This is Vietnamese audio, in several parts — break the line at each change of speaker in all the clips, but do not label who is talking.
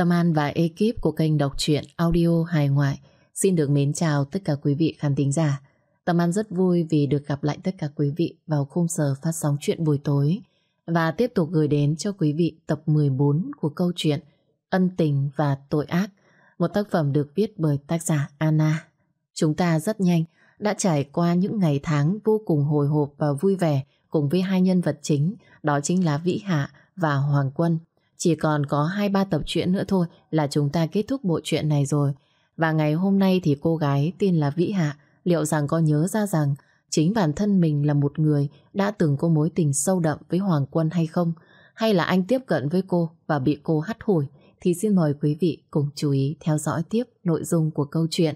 Tâm An và ekip của kênh đọc truyện audio hài ngoại xin được mến chào tất cả quý vị khán thính giả. Tâm An rất vui vì được gặp lại tất cả quý vị vào khung giờ phát sóng chuyện buổi tối và tiếp tục gửi đến cho quý vị tập 14 của câu chuyện Ân tình và tội ác, một tác phẩm được viết bởi tác giả Anna. Chúng ta rất nhanh đã trải qua những ngày tháng vô cùng hồi hộp và vui vẻ cùng với hai nhân vật chính, đó chính là Vĩ Hạ và Hoàng Quân. Chỉ còn có 2-3 tập truyện nữa thôi là chúng ta kết thúc bộ truyện này rồi. Và ngày hôm nay thì cô gái tên là Vĩ Hạ liệu rằng có nhớ ra rằng chính bản thân mình là một người đã từng có mối tình sâu đậm với Hoàng Quân hay không? Hay là anh tiếp cận với cô và bị cô hắt hủi? Thì xin mời quý vị cùng chú ý theo dõi tiếp nội dung của câu chuyện.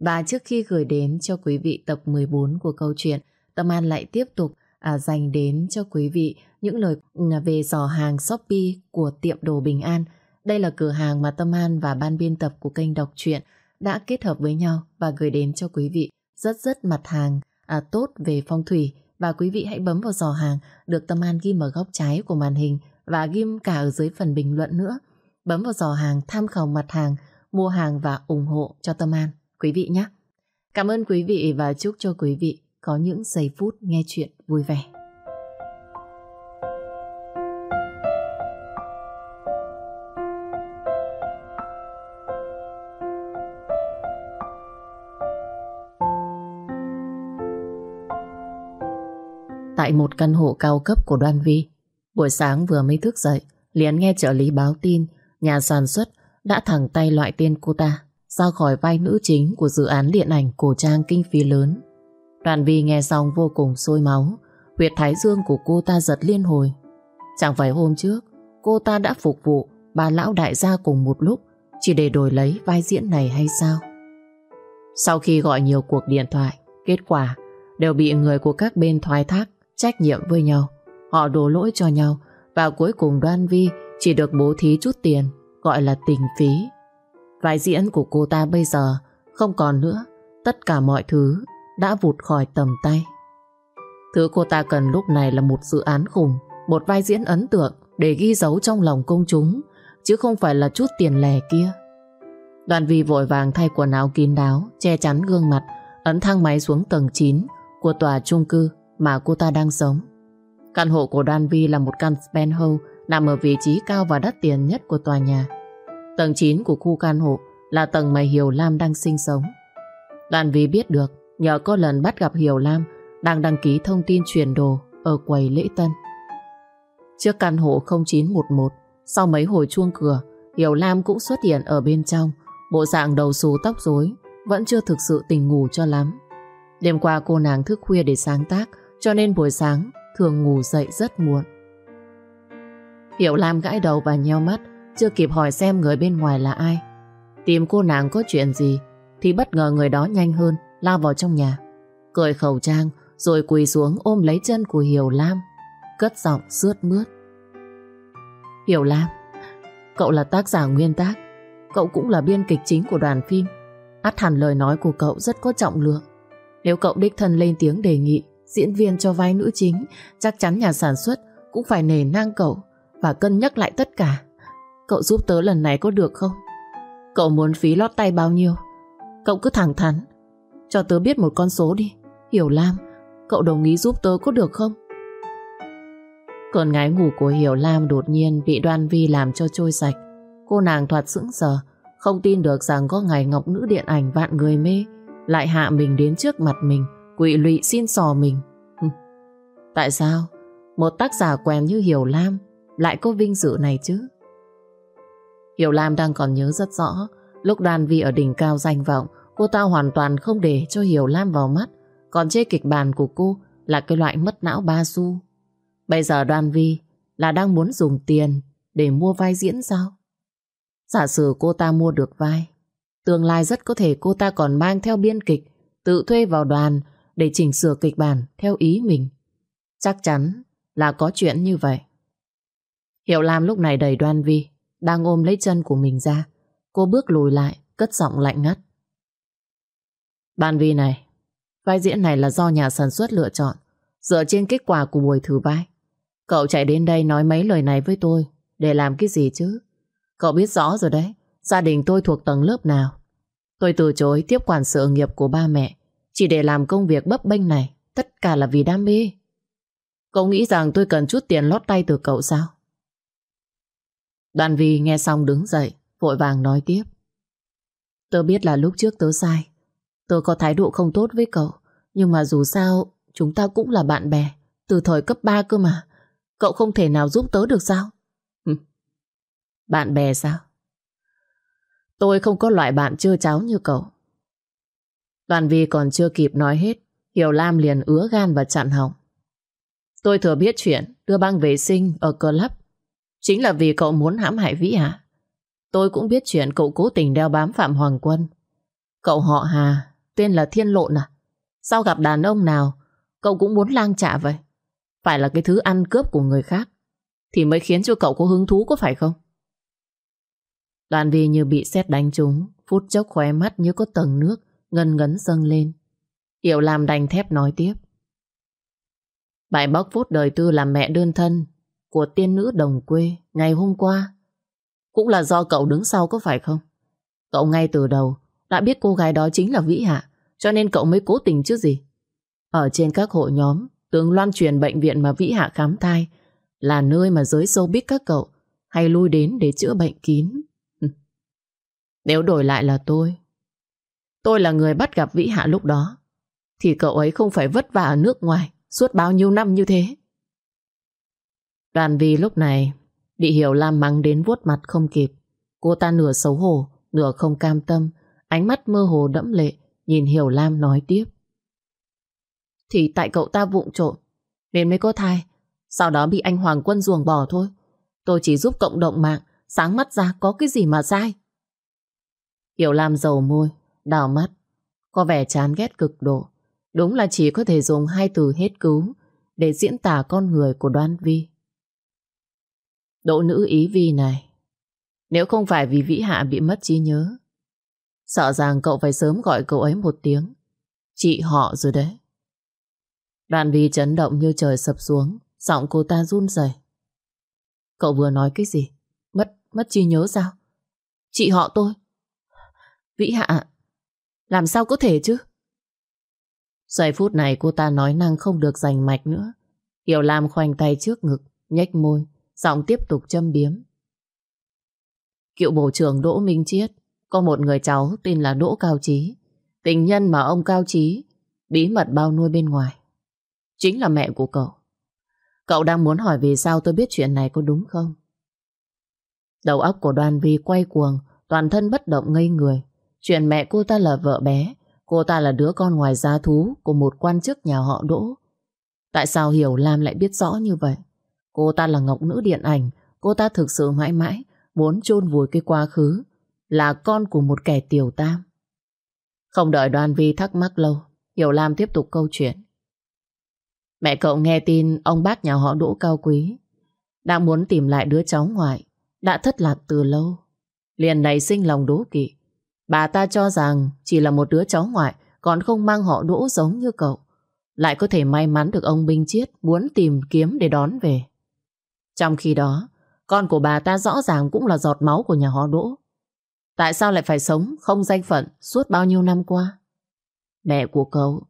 Và trước khi gửi đến cho quý vị tập 14 của câu chuyện, Tâm An lại tiếp tục à, dành đến cho quý vị những lời ừ, về giỏ hàng Shopee của tiệm đồ Bình An. Đây là cửa hàng mà Tâm An và ban biên tập của kênh đọc truyện đã kết hợp với nhau và gửi đến cho quý vị rất rất mặt hàng à, tốt về phong thủy và quý vị hãy bấm vào giỏ hàng được Tâm An ghim ở góc trái của màn hình và ghim cả ở dưới phần bình luận nữa. Bấm vào giỏ hàng tham khảo mặt hàng, mua hàng và ủng hộ cho Tâm An quý vị nhé. Cảm ơn quý vị và chúc cho quý vị có những giây phút nghe chuyện vui vẻ. Tại một căn hộ cao cấp của Đoan Vi, buổi sáng vừa mới thức dậy, liền nghe trợ lý báo tin nhà sản xuất đã thẳng tay loại tên cô ta ra khỏi vai nữ chính của dự án điện ảnh cổ trang kinh phí lớn. Đoàn vi nghe xong vô cùng sôi máu, huyệt thái dương của cô ta giật liên hồi. Chẳng phải hôm trước, cô ta đã phục vụ bà lão đại gia cùng một lúc chỉ để đổi lấy vai diễn này hay sao? Sau khi gọi nhiều cuộc điện thoại, kết quả đều bị người của các bên thoái thác trách nhiệm với nhau. Họ đổ lỗi cho nhau và cuối cùng Đoan Vi chỉ được bố thí chút tiền gọi là tình phí. Vai diễn của cô ta bây giờ không còn nữa. Tất cả mọi thứ đã vụt khỏi tầm tay. Thứ cô ta cần lúc này là một dự án khủng, một vai diễn ấn tượng để ghi dấu trong lòng công chúng, chứ không phải là chút tiền lẻ kia. Đoàn vi vội vàng thay quần áo kín đáo, che chắn gương mặt, ấn thang máy xuống tầng 9 của tòa chung cư mà cô ta đang sống. Căn hộ của Đan Vi là một căn penthouse nằm ở vị trí cao và đắt tiền nhất của tòa nhà. Tầng 9 của khu căn hộ là tầng mà Hiểu Lam đang sinh sống. Đan Vi biết được nhờ có lần bắt gặp Hiểu Lam đang đăng ký thông tin chuyển đồ ở quầy lễ tân. Trước căn hộ 0911, sau mấy hồi chuông cửa, Hiểu Lam cũng xuất hiện ở bên trong, bộ dạng đầu xù tóc rối, vẫn chưa thực sự tỉnh ngủ cho lắm. Đêm qua cô nàng thức khuya để sáng tác, cho nên buổi sáng thường ngủ dậy rất muộn. Hiểu Lam gãi đầu và nheo mắt, chưa kịp hỏi xem người bên ngoài là ai. Tìm cô nàng có chuyện gì, thì bất ngờ người đó nhanh hơn, lao vào trong nhà. Cởi khẩu trang, rồi quỳ xuống ôm lấy chân của Hiểu Lam, cất giọng sướt mướt. Hiểu Lam, cậu là tác giả nguyên tác, cậu cũng là biên kịch chính của đoàn phim. Át hẳn lời nói của cậu rất có trọng lượng. Nếu cậu đích thân lên tiếng đề nghị diễn viên cho vai nữ chính, chắc chắn nhà sản xuất cũng phải nề nang cậu và cân nhắc lại tất cả. Cậu giúp tớ lần này có được không? Cậu muốn phí lót tay bao nhiêu? Cậu cứ thẳng thắn, cho tớ biết một con số đi. Hiểu Lam, cậu đồng ý giúp tớ có được không? Cơn ngái ngủ của Hiểu Lam đột nhiên bị Đoan Vi làm cho trôi sạch. Cô nàng thoạt sững sờ, không tin được rằng có ngày ngọc nữ điện ảnh vạn người mê lại hạ mình đến trước mặt mình, quỵ lụy xin sò mình. Tại sao một tác giả quen như Hiểu Lam lại có vinh dự này chứ? Hiểu Lam đang còn nhớ rất rõ lúc đoàn vi ở đỉnh cao danh vọng cô ta hoàn toàn không để cho Hiểu Lam vào mắt còn chê kịch bản của cô là cái loại mất não ba xu. Bây giờ đoàn vi là đang muốn dùng tiền để mua vai diễn sao? Giả sử cô ta mua được vai Tương lai rất có thể cô ta còn mang theo biên kịch, tự thuê vào đoàn để chỉnh sửa kịch bản theo ý mình. Chắc chắn là có chuyện như vậy. Hiệu Lam lúc này đầy đoan vi, đang ôm lấy chân của mình ra. Cô bước lùi lại, cất giọng lạnh ngắt. Ban vi này, vai diễn này là do nhà sản xuất lựa chọn, dựa trên kết quả của buổi thử vai. Cậu chạy đến đây nói mấy lời này với tôi, để làm cái gì chứ? Cậu biết rõ rồi đấy, gia đình tôi thuộc tầng lớp nào. Tôi từ chối tiếp quản sự nghiệp của ba mẹ, chỉ để làm công việc bấp bênh này, tất cả là vì đam mê. Cậu nghĩ rằng tôi cần chút tiền lót tay từ cậu sao? Đoàn Vi nghe xong đứng dậy, vội vàng nói tiếp. Tớ biết là lúc trước tớ sai, tớ có thái độ không tốt với cậu, nhưng mà dù sao chúng ta cũng là bạn bè, từ thời cấp 3 cơ mà. Cậu không thể nào giúp tớ được sao? Bạn bè sao? Tôi không có loại bạn chưa cháo như cậu. Đoàn Vi còn chưa kịp nói hết, Hiểu Lam liền ứa gan và chặn họng. Tôi thừa biết chuyện đưa băng vệ sinh ở club chính là vì cậu muốn hãm hại Vĩ hả? Tôi cũng biết chuyện cậu cố tình đeo bám Phạm Hoàng Quân. Cậu họ Hà, tên là Thiên Lộn à? Sao gặp đàn ông nào, cậu cũng muốn lang trả vậy? Phải là cái thứ ăn cướp của người khác, thì mới khiến cho cậu có hứng thú có phải không? Đoàn vi như bị sét đánh trúng, phút chốc khóe mắt như có tầng nước, ngân ngấn dâng lên. Hiểu làm đành thép nói tiếp. Bài bóc phút đời tư làm mẹ đơn thân của tiên nữ đồng quê ngày hôm qua cũng là do cậu đứng sau có phải không? Cậu ngay từ đầu đã biết cô gái đó chính là Vĩ Hạ, cho nên cậu mới cố tình chứ gì. Ở trên các hội nhóm, tướng loan truyền bệnh viện mà Vĩ Hạ khám thai là nơi mà giới sâu biết các cậu hay lui đến để chữa bệnh kín. Nếu đổi lại là tôi Tôi là người bắt gặp Vĩ Hạ lúc đó. Thì cậu ấy không phải vất vả ở nước ngoài Suốt bao nhiêu năm như thế. Đoàn vi lúc này Bị Hiểu Lam mắng đến vuốt mặt không kịp. Cô ta nửa xấu hổ, Nửa không cam tâm, Ánh mắt mơ hồ đẫm lệ, Nhìn Hiểu Lam nói tiếp. Thì tại cậu ta vụng trộm, Nên mới có thai. Sau đó bị anh Hoàng Quân ruồng bỏ thôi. Tôi chỉ giúp cộng đồng mạng, Sáng mắt ra có cái gì mà sai. Hiểu Lam dầu môi. Đào mắt. Có vẻ chán ghét cực độ. Đúng là chỉ có thể dùng hai từ hết cứu Để diễn tả con người của đoan vi. Đỗ nữ ý vi này Nếu không phải vì Vĩ Hạ bị mất trí nhớ Sợ rằng cậu phải sớm gọi cậu ấy một tiếng. Chị họ rồi đấy. Đoàn vi chấn động như trời sập xuống Giọng cô ta run rẩy. Cậu vừa nói cái gì? Mất, mất trí nhớ sao? Chị họ tôi. Vĩ Hạ làm sao có thể chứ? Giây phút này cô ta nói năng không được giành mạch nữa. Hiểu Lam khoanh tay trước ngực, nhếch môi, Giọng tiếp tục châm biếm. Cựu bộ trưởng Đỗ Minh Chiết, Có một người cháu tên là Đỗ Cao Trí Tình nhân mà ông Cao Trí Bí mật bao nuôi bên ngoài. Chính là mẹ của cậu. Cậu đang muốn hỏi vì sao tôi biết chuyện này có đúng không? Đầu óc của đoàn vi quay cuồng, Toàn thân bất động ngây người. Chuyện mẹ cô ta là vợ bé. Cô ta là đứa con ngoài gia thú Của một quan chức nhà họ Đỗ. Tại sao Hiểu Lam lại biết rõ như vậy? Cô ta là ngọc nữ điện ảnh. Cô ta thực sự mãi mãi Muốn chôn vùi cái quá khứ, Là con của một kẻ tiểu tam. Không đợi đoan vi thắc mắc lâu, Hiểu Lam tiếp tục câu chuyện. Mẹ cậu nghe tin Ông bác nhà họ Đỗ cao quý Đang muốn tìm lại đứa cháu ngoại, Đã thất lạc từ lâu. Liền nảy sinh lòng đố kỵ. Bà ta cho rằng chỉ là một đứa cháu ngoại còn không mang họ đỗ giống như cậu. Lại có thể may mắn được ông Binh Chiết muốn tìm kiếm để đón về. Trong khi đó, con của bà ta rõ ràng cũng là giọt máu của nhà họ đỗ. Tại sao lại phải sống không danh phận suốt bao nhiêu năm qua? Mẹ của cậu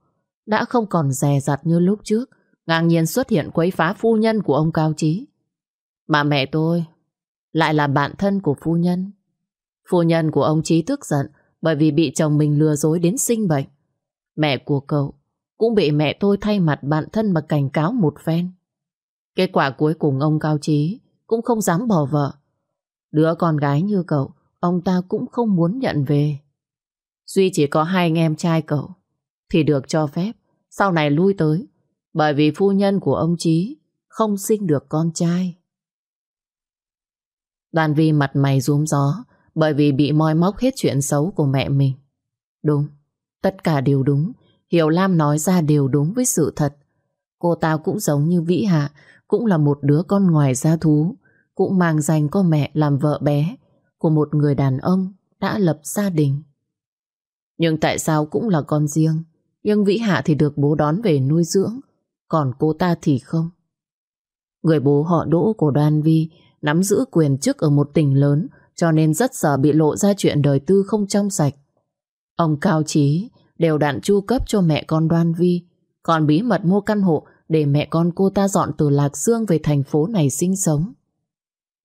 đã không còn dè dặt như lúc trước, ngang nhiên xuất hiện quấy phá phu nhân của ông Cao Trí. Mà mẹ tôi lại là bạn thân của phu nhân. Phu nhân của ông Trí tức giận bởi vì bị chồng mình lừa dối đến sinh bệnh. Mẹ của cậu cũng bị mẹ tôi thay mặt bạn thân mà cảnh cáo một phen. Kết quả cuối cùng ông Cao Trí cũng không dám bỏ vợ. Đứa con gái như cậu, ông ta cũng không muốn nhận về. Duy chỉ có hai anh em trai cậu, thì được cho phép sau này lui tới, bởi vì phu nhân của ông Trí không sinh được con trai. Đoàn vi mặt mày rúm gió, bởi vì bị moi móc hết chuyện xấu của mẹ mình. Đúng, tất cả đều đúng. Hiểu Lam nói ra đều đúng với sự thật. Cô ta cũng giống như Vĩ Hạ, cũng là một đứa con ngoài gia thú, cũng mang danh có mẹ làm vợ bé của một người đàn ông đã lập gia đình. Nhưng tại sao cũng là con riêng, nhưng Vĩ Hạ thì được bố đón về nuôi dưỡng, còn cô ta thì không. Người bố họ đỗ của Đoan Vi nắm giữ quyền chức ở một tỉnh lớn cho nên rất sợ bị lộ ra chuyện đời tư không trong sạch. Ông Cao Trí đều đặn chu cấp cho mẹ con Đoan Vi, còn bí mật mua căn hộ để mẹ con cô ta dọn từ Lạc Dương về thành phố này sinh sống.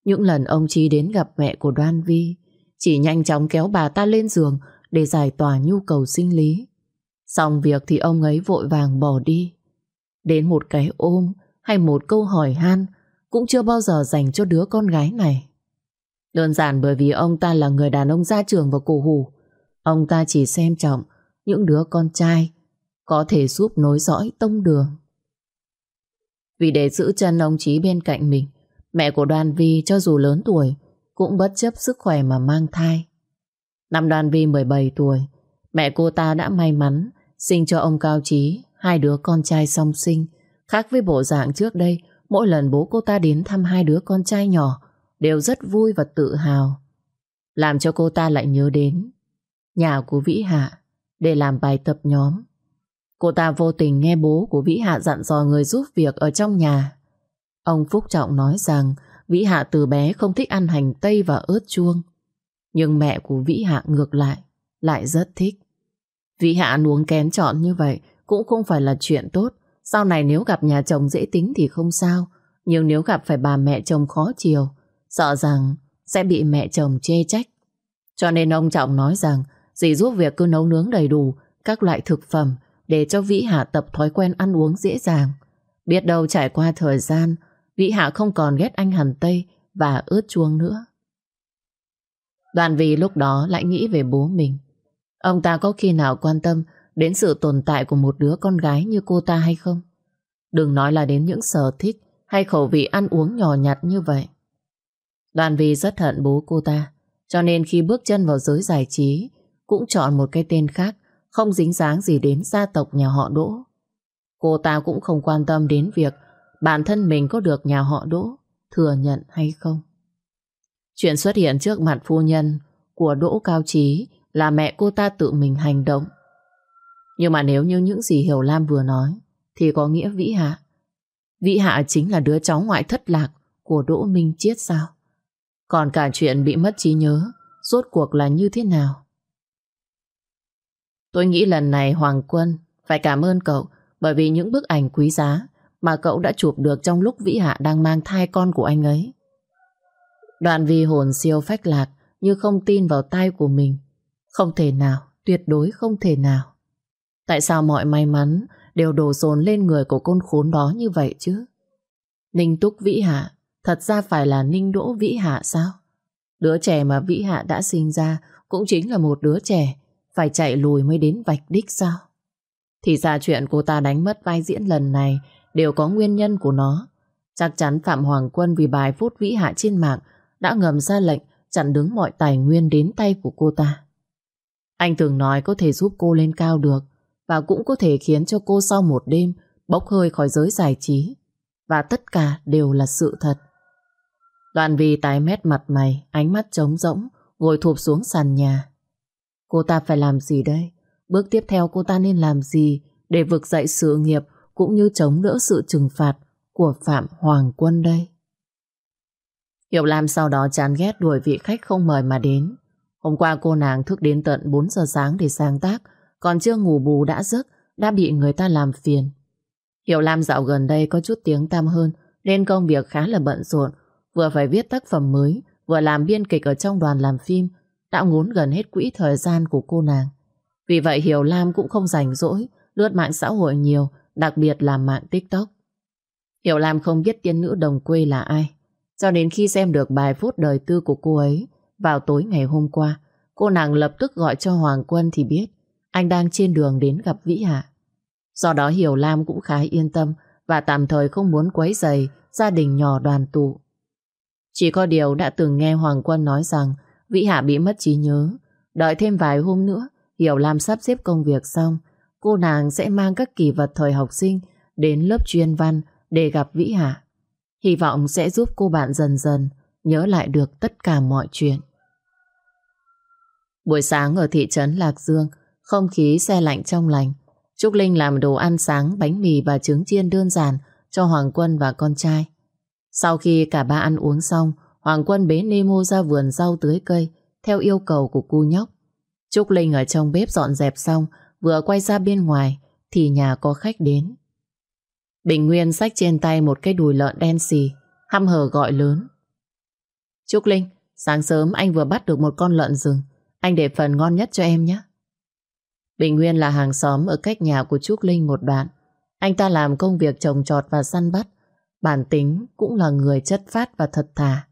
Những lần ông Trí đến gặp mẹ của Đoan Vi, chỉ nhanh chóng kéo bà ta lên giường để giải tỏa nhu cầu sinh lý. Xong việc thì ông ấy vội vàng bỏ đi. Đến một cái ôm hay một câu hỏi han cũng chưa bao giờ dành cho đứa con gái này. Đơn giản bởi vì ông ta là người đàn ông gia trường và cổ hủ. Ông ta chỉ xem trọng những đứa con trai có thể giúp nối dõi tông đường. Vì để giữ chân ông Chí bên cạnh mình, mẹ của Đoan Vi cho dù lớn tuổi cũng bất chấp sức khỏe mà mang thai. Năm Đoan Vi 17 tuổi, mẹ cô ta đã may mắn sinh cho ông Cao Chí hai đứa con trai song sinh. Khác với bộ dạng trước đây, mỗi lần bố cô ta đến thăm hai đứa con trai nhỏ đều rất vui và tự hào. Làm cho cô ta lại nhớ đến nhà của Vĩ Hạ để làm bài tập nhóm. Cô ta vô tình nghe bố của Vĩ Hạ dặn dò người giúp việc ở trong nhà. Ông Phúc Trọng nói rằng Vĩ Hạ từ bé không thích ăn hành tây và ớt chuông. Nhưng mẹ của Vĩ Hạ ngược lại, lại rất thích. Vĩ Hạ ăn uống kén chọn như vậy cũng không phải là chuyện tốt. Sau này nếu gặp nhà chồng dễ tính thì không sao. Nhưng nếu gặp phải bà mẹ chồng khó chiều, sợ rằng sẽ bị mẹ chồng chê trách. Cho nên ông Trọng nói rằng dì giúp việc cứ nấu nướng đầy đủ các loại thực phẩm để cho Vĩ Hạ tập thói quen ăn uống dễ dàng. Biết đâu trải qua thời gian, Vĩ Hạ không còn ghét anh Hàn tây và ướt chuông nữa. Đoàn vì lúc đó lại nghĩ về bố mình. Ông ta có khi nào quan tâm đến sự tồn tại của một đứa con gái như cô ta hay không? Đừng nói là đến những sở thích hay khẩu vị ăn uống nhỏ nhặt như vậy. Đoàn vì rất hận bố cô ta, cho nên khi bước chân vào giới giải trí, cũng chọn một cái tên khác, không dính dáng gì đến gia tộc nhà họ Đỗ. Cô ta cũng không quan tâm đến việc bản thân mình có được nhà họ Đỗ thừa nhận hay không. Chuyện xuất hiện trước mặt phu nhân của Đỗ Cao Trí là mẹ cô ta tự mình hành động. Nhưng mà nếu như những gì Hiểu Lam vừa nói thì có nghĩa Vĩ Hạ. Vĩ Hạ chính là đứa cháu ngoại thất lạc của Đỗ Minh Chiết sao? Còn cả chuyện bị mất trí nhớ rốt cuộc là như thế nào? Tôi nghĩ lần này Hoàng Quân phải cảm ơn cậu bởi vì những bức ảnh quý giá mà cậu đã chụp được trong lúc Vĩ Hạ đang mang thai con của anh ấy. đoàn vi hồn siêu phách lạc như không tin vào tay của mình. Không thể nào, tuyệt đối không thể nào. Tại sao mọi may mắn đều đổ dồn lên người của con khốn đó như vậy chứ? Ninh Túc Vĩ Hạ thật ra phải là Ninh Đỗ Vĩ Hạ sao? Đứa trẻ mà Vĩ Hạ đã sinh ra cũng chính là một đứa trẻ, phải chạy lùi mới đến vạch đích sao? Thì ra chuyện cô ta đánh mất vai diễn lần này đều có nguyên nhân của nó. Chắc chắn Phạm Hoàng Quân vì bài phút vĩ hạ trên mạng đã ngầm ra lệnh chặn đứng mọi tài nguyên đến tay của cô ta. Anh thường nói có thể giúp cô lên cao được và cũng có thể khiến cho cô sau một đêm bốc hơi khỏi giới giải trí. Và tất cả đều là sự thật. Đoàn vì tái mét mặt mày, ánh mắt trống rỗng, ngồi thụp xuống sàn nhà. Cô ta phải làm gì đây? Bước tiếp theo cô ta nên làm gì để vực dậy sự nghiệp cũng như chống đỡ sự trừng phạt của Phạm Hoàng Quân đây? Hiểu Lam sau đó chán ghét đuổi vị khách không mời mà đến. Hôm qua cô nàng thức đến tận 4 giờ sáng để sáng tác, còn chưa ngủ bù đã giấc, đã bị người ta làm phiền. Hiểu Lam dạo gần đây có chút tiếng tăm hơn, nên công việc khá là bận rộn, vừa phải viết tác phẩm mới, vừa làm biên kịch ở trong đoàn làm phim, đã ngốn gần hết quỹ thời gian của cô nàng. Vì vậy Hiểu Lam cũng không rảnh rỗi, lướt mạng xã hội nhiều, đặc biệt là mạng TikTok. Hiểu Lam không biết tiên nữ đồng quê là ai, cho đến khi xem được bài phút đời tư của cô ấy vào tối ngày hôm qua, cô nàng lập tức gọi cho Hoàng Quân thì biết anh đang trên đường đến gặp Vĩ Hạ. Do đó Hiểu Lam cũng khá yên tâm và tạm thời không muốn quấy rầy gia đình nhỏ đoàn tụ. Chỉ có điều đã từng nghe Hoàng Quân nói rằng Vĩ Hạ bị mất trí nhớ. Đợi thêm vài hôm nữa, Hiểu Lam sắp xếp công việc xong, cô nàng sẽ mang các kỷ vật thời học sinh đến lớp chuyên văn để gặp Vĩ Hạ. Hy vọng sẽ giúp cô bạn dần dần nhớ lại được tất cả mọi chuyện. Buổi sáng ở thị trấn Lạc Dương, không khí xe lạnh trong lành. Trúc Linh làm đồ ăn sáng, bánh mì và trứng chiên đơn giản cho Hoàng Quân và con trai. Sau khi cả ba ăn uống xong, Hoàng Quân bế Nemo ra vườn rau tưới cây theo yêu cầu của cu nhóc. Trúc Linh ở trong bếp dọn dẹp xong vừa quay ra bên ngoài thì nhà có khách đến. Bình Nguyên xách trên tay một cái đùi lợn đen xì hăm hở gọi lớn. Trúc Linh, sáng sớm anh vừa bắt được một con lợn rừng anh để phần ngon nhất cho em nhé. Bình Nguyên là hàng xóm ở cách nhà của Trúc Linh một đoạn. Anh ta làm công việc trồng trọt và săn bắt. Bản tính cũng là người chất phát và thật thà.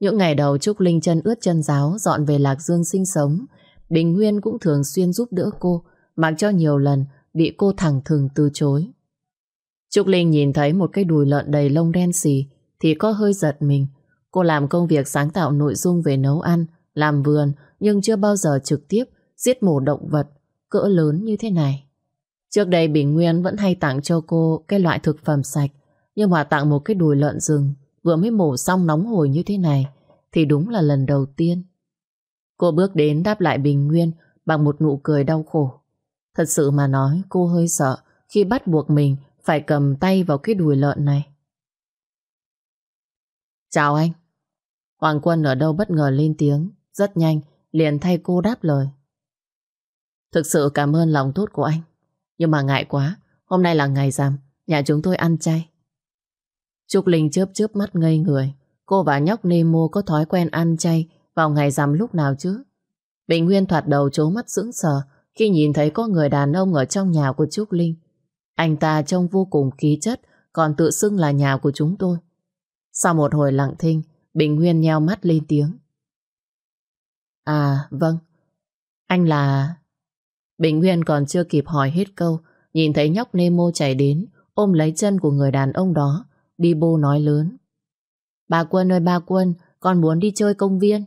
Những ngày đầu Trúc Linh chân ướt chân giáo dọn về Lạc Dương sinh sống, Bình Nguyên cũng thường xuyên giúp đỡ cô, mặc cho nhiều lần bị cô thẳng thừng từ chối. Trúc Linh nhìn thấy một cái đùi lợn đầy lông đen xì thì có hơi giật mình. Cô làm công việc sáng tạo nội dung về nấu ăn, làm vườn nhưng chưa bao giờ trực tiếp giết mổ động vật cỡ lớn như thế này. Trước đây Bình Nguyên vẫn hay tặng cho cô cái loại thực phẩm sạch nhưng mà tặng một cái đùi lợn rừng vừa mới mổ xong nóng hổi như thế này thì đúng là lần đầu tiên. Cô bước đến đáp lại Bình Nguyên bằng một nụ cười đau khổ. Thật sự mà nói cô hơi sợ khi bắt buộc mình phải cầm tay vào cái đùi lợn này. Chào anh. Hoàng Quân ở đâu bất ngờ lên tiếng, rất nhanh, liền thay cô đáp lời. Thực sự cảm ơn lòng tốt của anh. Nhưng mà ngại quá, hôm nay là ngày rằm, nhà chúng tôi ăn chay. Trúc Linh chớp chớp mắt ngây người. Cô và nhóc Nemo có thói quen ăn chay vào ngày rằm lúc nào chứ? Bình Nguyên thoạt đầu trố mắt sững sờ khi nhìn thấy có người đàn ông ở trong nhà của Trúc Linh. Anh ta trông vô cùng khí chất, còn tự xưng là nhà của chúng tôi. Sau một hồi lặng thinh, Bình Nguyên nheo mắt lên tiếng. À, vâng. Anh là... Bình Nguyên còn chưa kịp hỏi hết câu, nhìn thấy nhóc Nemo chạy đến, ôm lấy chân của người đàn ông đó, đi bô nói lớn. Bà Quân ơi bà Quân, con muốn đi chơi công viên.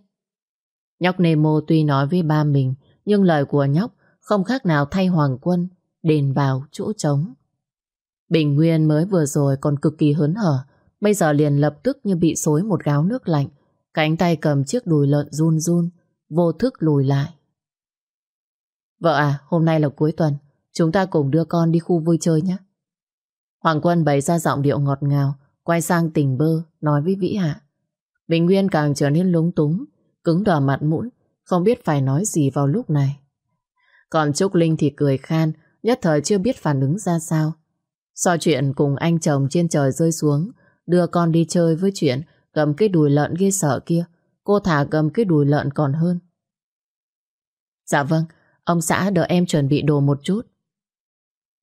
Nhóc Nemo tuy nói với ba mình, nhưng lời của nhóc không khác nào thay Hoàng Quân, đền vào chỗ trống. Bình Nguyên mới vừa rồi còn cực kỳ hớn hở, bây giờ liền lập tức như bị xối một gáo nước lạnh, cánh tay cầm chiếc đùi lợn run run, vô thức lùi lại. Vợ à, hôm nay là cuối tuần, chúng ta cùng đưa con đi khu vui chơi nhé. Hoàng Quân bày ra giọng điệu ngọt ngào, quay sang tình bơ, nói với Vĩ Hạ. Bình Nguyên càng trở nên lúng túng, cứng đỏ mặt mũi, không biết phải nói gì vào lúc này. Còn Trúc Linh thì cười khan, nhất thời chưa biết phản ứng ra sao. So chuyện cùng anh chồng trên trời rơi xuống, đưa con đi chơi với chuyện cầm cái đùi lợn ghê sợ kia, cô thả cầm cái đùi lợn còn hơn. Dạ vâng, ông xã đợi em chuẩn bị đồ một chút.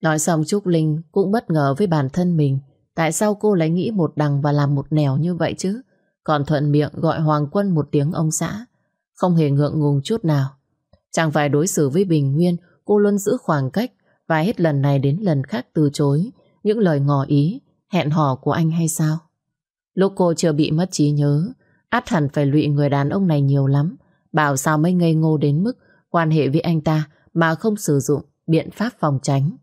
Nói xong Trúc Linh cũng bất ngờ với bản thân mình, tại sao cô lại nghĩ một đằng và làm một nẻo như vậy chứ? Còn thuận miệng gọi Hoàng Quân một tiếng ông xã, không hề ngượng ngùng chút nào. Chẳng phải đối xử với Bình Nguyên, cô luôn giữ khoảng cách và hết lần này đến lần khác từ chối những lời ngỏ ý, hẹn hò của anh hay sao? Lúc cô chưa bị mất trí nhớ, át hẳn phải lụy người đàn ông này nhiều lắm. Bảo sao mới ngây ngô đến mức quan hệ với anh ta mà không sử dụng biện pháp phòng tránh.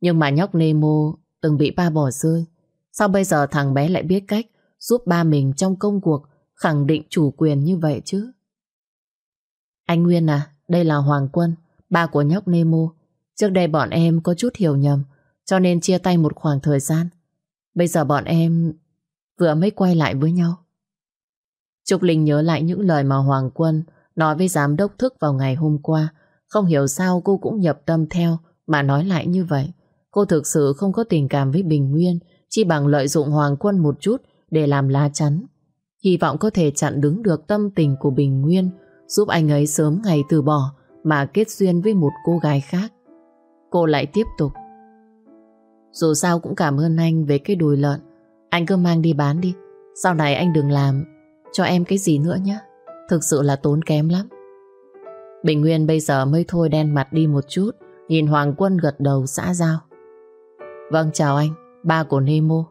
Nhưng mà nhóc Nemo từng bị ba bỏ rơi. Sao bây giờ thằng bé lại biết cách giúp ba mình trong công cuộc khẳng định chủ quyền như vậy chứ? Anh Nguyên à, đây là Hoàng Quân, ba của nhóc Nemo. Trước đây bọn em có chút hiểu nhầm, cho nên chia tay một khoảng thời gian. Bây giờ bọn em vừa mới quay lại với nhau. Trúc Linh nhớ lại những lời mà Hoàng Quân nói với giám đốc thức vào ngày hôm qua. Không hiểu sao cô cũng nhập tâm theo mà nói lại như vậy. Cô thực sự không có tình cảm với Bình Nguyên, chỉ bằng lợi dụng Hoàng Quân một chút để làm lá chắn. Hy vọng có thể chặn đứng được tâm tình của Bình Nguyên, giúp anh ấy sớm ngày từ bỏ mà kết duyên với một cô gái khác. Cô lại tiếp tục. Dù sao cũng cảm ơn anh về cái đùi lợn. Anh cứ mang đi bán đi. Sau này anh đừng làm cho em cái gì nữa nhé. Thực sự là tốn kém lắm. Bình Nguyên bây giờ mới thôi đen mặt đi một chút, nhìn Hoàng Quân gật đầu xã giao. Vâng chào anh, ba của Nemo.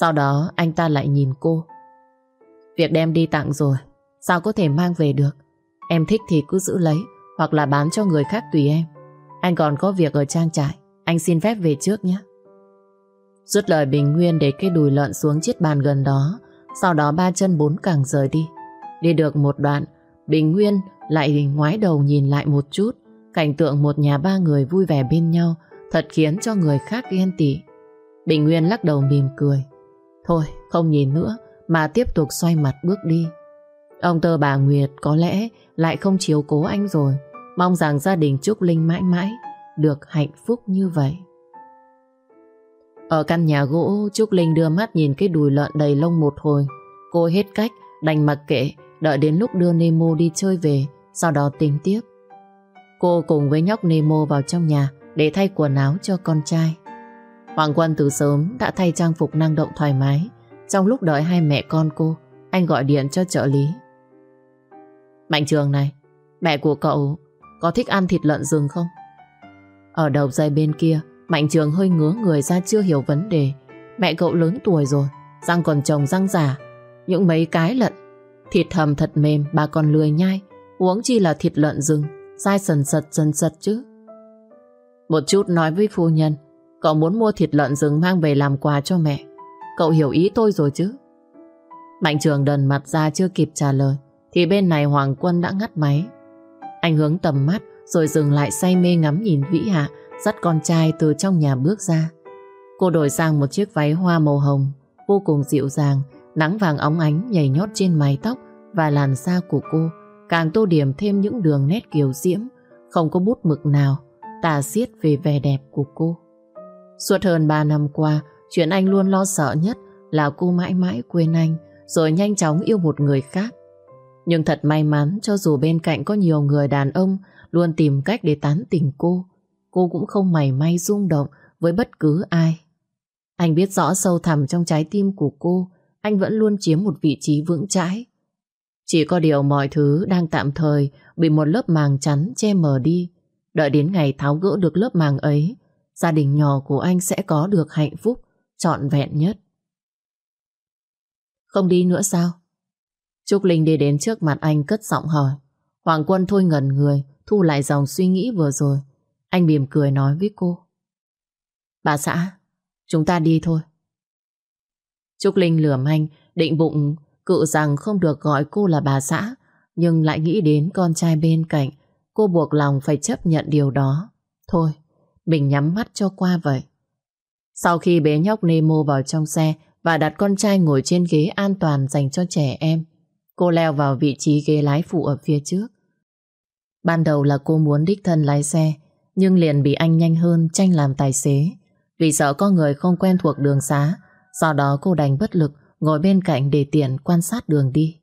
Sau đó anh ta lại nhìn cô. Việc đem đi tặng rồi, sao có thể mang về được? Em thích thì cứ giữ lấy, hoặc là bán cho người khác tùy em. Anh còn có việc ở trang trại, anh xin phép về trước nhé. Rút lời Bình Nguyên để cái đùi lợn xuống chiếc bàn gần đó, sau đó ba chân bốn càng rời đi. Đi được một đoạn, Bình Nguyên lại ngoái đầu nhìn lại một chút, cảnh tượng một nhà ba người vui vẻ bên nhau, thật khiến cho người khác ghen tị. Bình Nguyên lắc đầu mỉm cười. Thôi, không nhìn nữa, mà tiếp tục xoay mặt bước đi. Ông tơ bà Nguyệt có lẽ lại không chiếu cố anh rồi. Mong rằng gia đình Trúc Linh mãi mãi được hạnh phúc như vậy. Ở căn nhà gỗ, Trúc Linh đưa mắt nhìn cái đùi lợn đầy lông một hồi. Cô hết cách, đành mặc kệ, đợi đến lúc đưa Nemo đi chơi về, sau đó tính tiếp. Cô cùng với nhóc Nemo vào trong nhà để thay quần áo cho con trai. Hoàng Quân từ sớm đã thay trang phục năng động thoải mái. Trong lúc đợi hai mẹ con cô, anh gọi điện cho trợ lý. Mạnh trường này, mẹ của cậu có thích ăn thịt lợn rừng không? Ở đầu dây bên kia, Mạnh trường hơi ngứa người ra chưa hiểu vấn đề. Mẹ cậu lớn tuổi rồi, răng còn trồng răng giả. Những mấy cái lợn, thịt hầm thật mềm, bà còn lười nhai. Uống chi là thịt lợn rừng, dai sần sật sần sật chứ. Một chút nói với phu nhân, cậu muốn mua thịt lợn rừng mang về làm quà cho mẹ. Cậu hiểu ý tôi rồi chứ? Mạnh trường đần mặt ra chưa kịp trả lời, thì bên này Hoàng Quân đã ngắt máy. Anh hướng tầm mắt rồi dừng lại say mê ngắm nhìn Vĩ Hạ dắt con trai từ trong nhà bước ra. Cô đổi sang một chiếc váy hoa màu hồng, vô cùng dịu dàng, nắng vàng óng ánh nhảy nhót trên mái tóc và làn da của cô, càng tô điểm thêm những đường nét kiều diễm, không có bút mực nào tà xiết về vẻ đẹp của cô. Suốt hơn 3 năm qua, chuyện anh luôn lo sợ nhất là cô mãi mãi quên anh, rồi nhanh chóng yêu một người khác. Nhưng thật may mắn cho dù bên cạnh có nhiều người đàn ông luôn tìm cách để tán tỉnh cô, cô cũng không mảy may rung động với bất cứ ai. Anh biết rõ sâu thẳm trong trái tim của cô, anh vẫn luôn chiếm một vị trí vững chãi. Chỉ có điều mọi thứ đang tạm thời bị một lớp màng chắn che mờ đi. Đợi đến ngày tháo gỡ được lớp màng ấy, gia đình nhỏ của anh sẽ có được hạnh phúc trọn vẹn nhất. Không đi nữa sao? Trúc Linh đi đến trước mặt anh cất giọng hỏi. Hoàng Quân thôi ngẩn người, thu lại dòng suy nghĩ vừa rồi. Anh mỉm cười nói với cô. Bà xã, chúng ta đi thôi. Trúc Linh lườm anh, định bụng cự rằng không được gọi cô là bà xã, nhưng lại nghĩ đến con trai bên cạnh. Cô buộc lòng phải chấp nhận điều đó. Thôi, mình nhắm mắt cho qua vậy. Sau khi bế nhóc Nemo vào trong xe và đặt con trai ngồi trên ghế an toàn dành cho trẻ em, cô leo vào vị trí ghế lái phụ ở phía trước. Ban đầu là cô muốn đích thân lái xe, nhưng liền bị anh nhanh hơn tranh làm tài xế. Vì sợ có người không quen thuộc đường xá, do đó cô đành bất lực ngồi bên cạnh để tiện quan sát đường đi.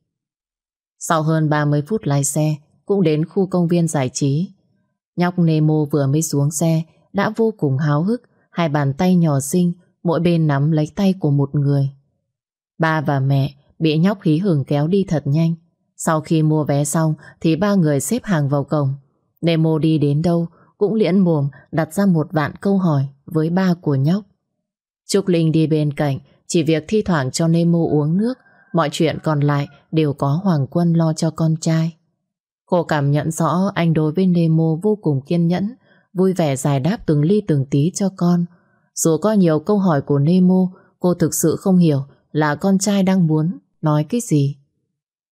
Sau hơn 30 phút lái xe, cũng đến khu công viên giải trí. Nhóc Nemo vừa mới xuống xe, đã vô cùng háo hức, hai bàn tay nhỏ xinh, mỗi bên nắm lấy tay của một người. Ba và mẹ bị nhóc hí hưởng kéo đi thật nhanh. Sau khi mua vé xong thì ba người xếp hàng vào cổng. Nemo đi đến đâu cũng liễn mồm đặt ra một vạn câu hỏi với ba của nhóc. Trúc Linh đi bên cạnh, chỉ việc thi thoảng cho Nemo uống nước, mọi chuyện còn lại đều có Hoàng Quân lo cho con trai. Cô cảm nhận rõ anh đối với Nemo vô cùng kiên nhẫn, vui vẻ giải đáp từng ly từng tí cho con. Dù có nhiều câu hỏi của Nemo, cô thực sự không hiểu là con trai đang muốn nói cái gì.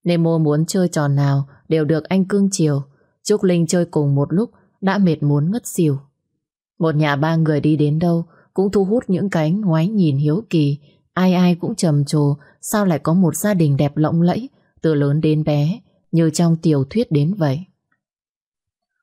Nemo muốn chơi trò nào đều được anh cưng chiều. Trúc Linh chơi cùng một lúc đã mệt muốn ngất xỉu. Một nhà ba người đi đến đâu cũng thu hút những cánh ngoái nhìn hiếu kỳ. Ai ai cũng trầm trồ sao lại có một gia đình đẹp lộng lẫy từ lớn đến bé như trong tiểu thuyết đến vậy.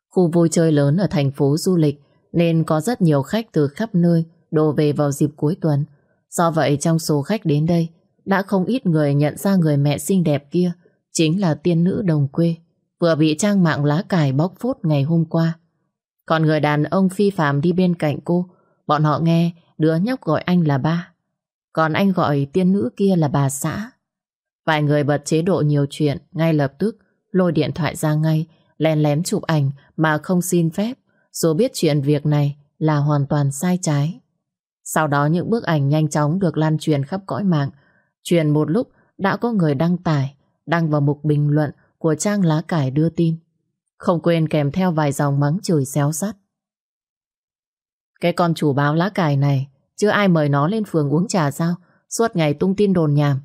Khu vui chơi lớn ở thành phố du lịch nên có rất nhiều khách từ khắp nơi đổ về vào dịp cuối tuần. Do vậy trong số khách đến đây đã không ít người nhận ra người mẹ xinh đẹp kia chính là tiên nữ đồng quê vừa bị trang mạng lá cải bóc phốt ngày hôm qua. Còn người đàn ông phi phàm đi bên cạnh cô, bọn họ nghe đứa nhóc gọi anh là ba. Còn anh gọi tiên nữ kia là bà xã. Vài người bật chế độ nhiều chuyện, ngay lập tức lôi điện thoại ra ngay, lén lén chụp ảnh mà không xin phép, dù biết chuyện việc này là hoàn toàn sai trái. Sau đó những bức ảnh nhanh chóng được lan truyền khắp cõi mạng. Truyền một lúc đã có người đăng tải, đăng vào mục bình luận của trang lá cải đưa tin. Không quên kèm theo vài dòng mắng chửi xéo sắt. Cái con chủ báo lá cải này, chưa ai mời nó lên phường uống trà sao? Suốt ngày tung tin đồn nhảm.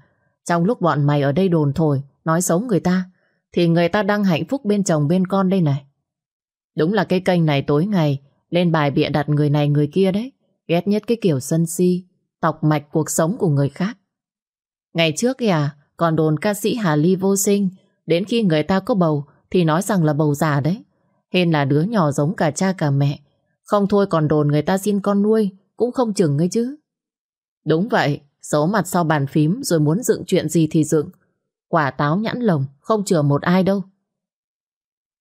Trong lúc bọn mày ở đây đồn thổi, nói xấu người ta, thì người ta đang hạnh phúc bên chồng bên con đây này. Đúng là cái kênh này tối ngày lên bài bịa đặt người này người kia đấy. Ghét nhất cái kiểu sân si, tọc mạch cuộc sống của người khác. Ngày trước kìa, còn đồn ca sĩ Hà Ly vô sinh. Đến khi người ta có bầu thì nói rằng là bầu già đấy. Hên là đứa nhỏ giống cả cha cả mẹ. Không thôi còn đồn người ta xin con nuôi cũng không chừng ấy chứ. Đúng vậy, giấu mặt sau bàn phím rồi muốn dựng chuyện gì thì dựng. Quả táo nhãn lồng, không chừa một ai đâu.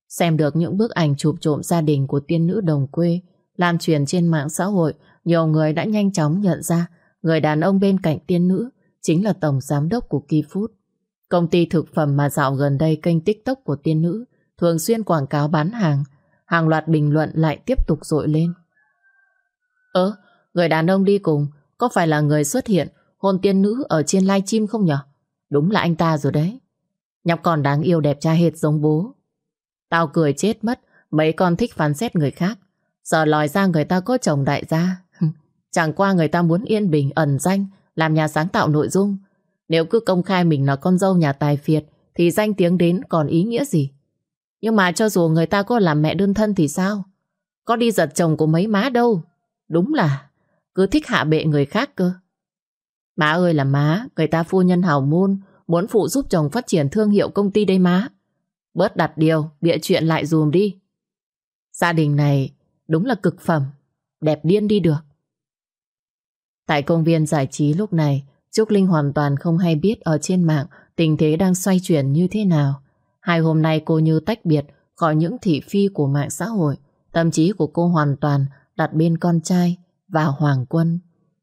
Xem được những bức ảnh chụp trộm gia đình của tiên nữ đồng quê lan truyền trên mạng xã hội, nhiều người đã nhanh chóng nhận ra người đàn ông bên cạnh tiên nữ chính là tổng giám đốc của Key Food. Công ty thực phẩm mà dạo gần đây kênh TikTok của tiên nữ thường xuyên quảng cáo bán hàng, hàng loạt bình luận lại tiếp tục dội lên. Ơ, người đàn ông đi cùng có phải là người xuất hiện hôn tiên nữ ở trên live stream không nhở? Đúng là anh ta rồi đấy. Nhóc con đáng yêu đẹp trai hệt giống bố. Tao cười chết mất, mấy con thích phán xét người khác. Giờ lòi ra người ta có chồng đại gia. Chẳng qua người ta muốn yên bình, ẩn danh, làm nhà sáng tạo nội dung. Nếu cứ công khai mình là con dâu nhà tài phiệt, thì danh tiếng đến còn ý nghĩa gì? Nhưng mà cho dù người ta có làm mẹ đơn thân thì sao? Có đi giật chồng của mấy má đâu. Đúng là cứ thích hạ bệ người khác cơ. Má ơi là má, người ta phu nhân hào môn, muốn phụ giúp chồng phát triển thương hiệu công ty đây má. Bớt đặt điều, bịa chuyện lại dùm đi. Gia đình này đúng là cực phẩm, đẹp điên đi được. Tại công viên giải trí lúc này, Trúc Linh hoàn toàn không hay biết ở trên mạng tình thế đang xoay chuyển như thế nào. Hai hôm nay cô như tách biệt khỏi những thị phi của mạng xã hội. Tâm trí của cô hoàn toàn đặt bên con trai và Hoàng Quân.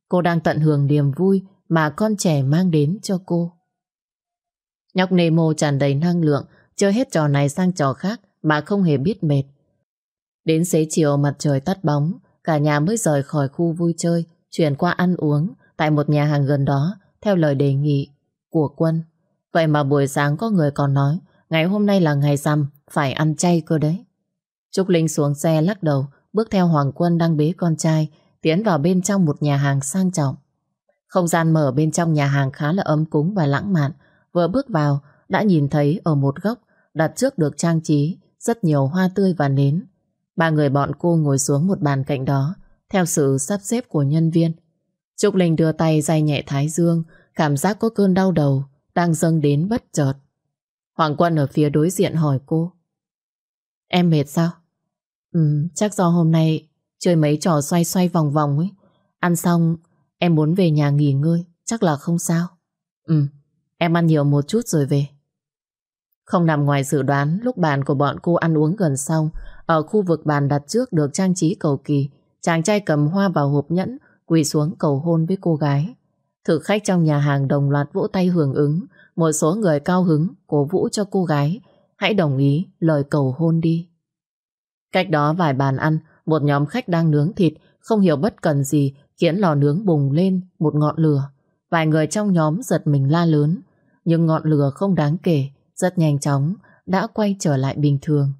Cô đang tận hưởng niềm vui mà con trẻ mang đến cho cô. Nhóc Nemo tràn đầy năng lượng, chơi hết trò này sang trò khác mà không hề biết mệt. Đến xế chiều mặt trời tắt bóng, cả nhà mới rời khỏi khu vui chơi, chuyển qua ăn uống tại một nhà hàng gần đó theo lời đề nghị của Quân. Vậy mà buổi sáng có người còn nói ngày hôm nay là ngày rằm, phải ăn chay cơ đấy. Trúc Linh xuống xe lắc đầu, bước theo Hoàng Quân đang bế con trai, tiến vào bên trong một nhà hàng sang trọng. Không gian mở bên trong nhà hàng khá là ấm cúng và lãng mạn. Vừa bước vào, đã nhìn thấy ở một góc đặt trước được trang trí rất nhiều hoa tươi và nến. Ba người bọn cô ngồi xuống một bàn cạnh đó, theo sự sắp xếp của nhân viên. Trúc Linh đưa tay day nhẹ thái dương, cảm giác có cơn đau đầu đang dâng đến bất chợt. Hoàng Quân ở phía đối diện hỏi cô. Em mệt sao? Ừ, chắc do hôm nay chơi mấy trò xoay xoay vòng vòng ấy. Ăn xong, em muốn về nhà nghỉ ngơi, chắc là không sao. Ừ, em ăn nhiều một chút rồi về. Không nằm ngoài dự đoán, lúc bàn của bọn cô ăn uống gần xong, ở khu vực bàn đặt trước được trang trí cầu kỳ, chàng trai cầm hoa vào hộp nhẫn, quỳ xuống cầu hôn với cô gái. Thực khách trong nhà hàng đồng loạt vỗ tay hưởng ứng, một số người cao hứng cổ vũ cho cô gái, hãy đồng ý lời cầu hôn đi. Cách đó vài bàn ăn, một nhóm khách đang nướng thịt, không hiểu bất cần gì, khiến lò nướng bùng lên một ngọn lửa. Vài người trong nhóm giật mình la lớn, nhưng ngọn lửa không đáng kể, rất nhanh chóng, đã quay trở lại bình thường.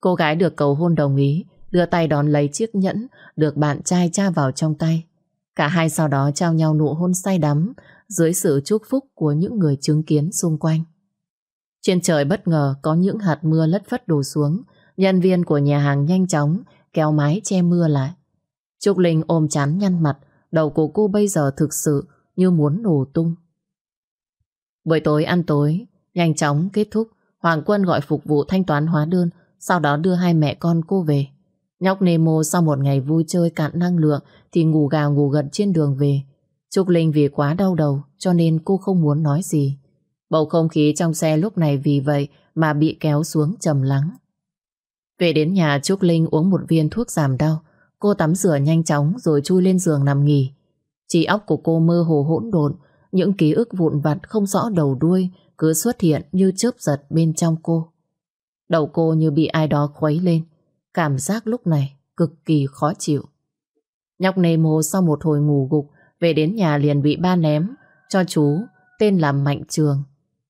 Cô gái được cầu hôn đồng ý, đưa tay đón lấy chiếc nhẫn được bạn trai tra vào trong tay. Cả hai sau đó trao nhau nụ hôn say đắm dưới sự chúc phúc của những người chứng kiến xung quanh. Trên trời bất ngờ có những hạt mưa lất phất đổ xuống, nhân viên của nhà hàng nhanh chóng kéo mái che mưa lại. Trúc Linh ôm chán nhăn mặt, đầu của cô bây giờ thực sự như muốn nổ tung. Buổi tối ăn tối, nhanh chóng kết thúc, Hoàng Quân gọi phục vụ thanh toán hóa đơn, sau đó đưa hai mẹ con cô về. Nhóc Nemo sau một ngày vui chơi cạn năng lượng thì ngủ gà ngủ gật trên đường về. Trúc Linh vì quá đau đầu cho nên cô không muốn nói gì. Bầu không khí trong xe lúc này vì vậy mà bị kéo xuống trầm lắng. Về đến nhà Trúc Linh uống một viên thuốc giảm đau. Cô tắm rửa nhanh chóng rồi chui lên giường nằm nghỉ. Trí óc của cô mơ hồ hỗn độn, những ký ức vụn vặt không rõ đầu đuôi cứ xuất hiện như chớp giật bên trong cô. Đầu cô như bị ai đó khuấy lên, cảm giác lúc này cực kỳ khó chịu. Nhóc Nemo sau một hồi ngủ gục, về đến nhà liền bị ba ném cho chú tên là Mạnh Trường.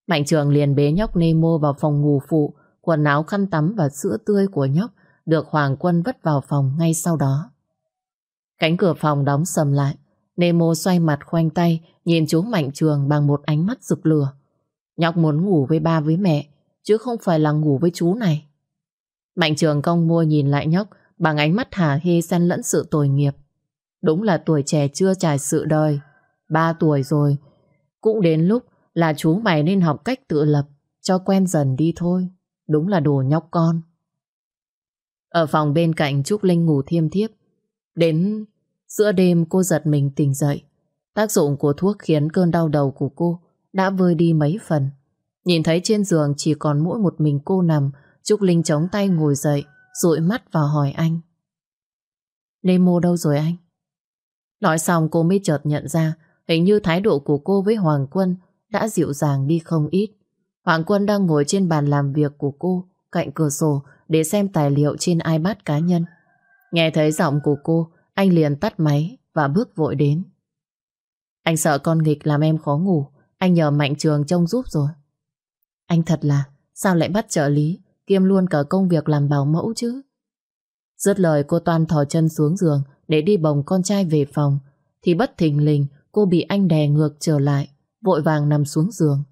Mạnh Trường liền bế nhóc Nemo vào phòng ngủ phụ, quần áo khăn tắm và sữa tươi của nhóc được Hoàng Quân vất vào phòng ngay sau đó. Cánh cửa phòng đóng sầm lại, Nemo xoay mặt khoanh tay nhìn chú Mạnh Trường bằng một ánh mắt rực lửa. Nhóc muốn ngủ với ba với mẹ, chứ không phải là ngủ với chú này. Mạnh Trường cong môi nhìn lại nhóc bằng ánh mắt hả hê xen lẫn sự tồi nghiệp. Đúng là tuổi trẻ chưa trải sự đời. Ba tuổi rồi, cũng đến lúc là chú mày nên học cách tự lập, cho quen dần đi thôi. Đúng là đồ nhóc con. Ở phòng bên cạnh Trúc Linh ngủ thiêm thiếp. Đến giữa đêm cô giật mình tỉnh dậy. Tác dụng của thuốc khiến cơn đau đầu của cô đã vơi đi mấy phần. Nhìn thấy trên giường chỉ còn mỗi một mình cô nằm, Trúc Linh chống tay ngồi dậy, dụi mắt vào hỏi anh. Nemo đâu rồi anh? Nói xong cô mới chợt nhận ra hình như thái độ của cô với Hoàng Quân đã dịu dàng đi không ít. Hoàng Quân đang ngồi trên bàn làm việc của cô cạnh cửa sổ để xem tài liệu trên iPad cá nhân. Nghe thấy giọng của cô, anh liền tắt máy và bước vội đến. Anh sợ con nghịch làm em khó ngủ, anh nhờ Mạnh Trường trông giúp rồi. Anh thật là, sao lại bắt trợ lý, kiêm luôn cả công việc làm bảo mẫu chứ? Dứt lời cô Toan thò chân xuống giường để đi bồng con trai về phòng, thì bất thình lình cô bị anh đè ngược trở lại, vội vàng nằm xuống giường.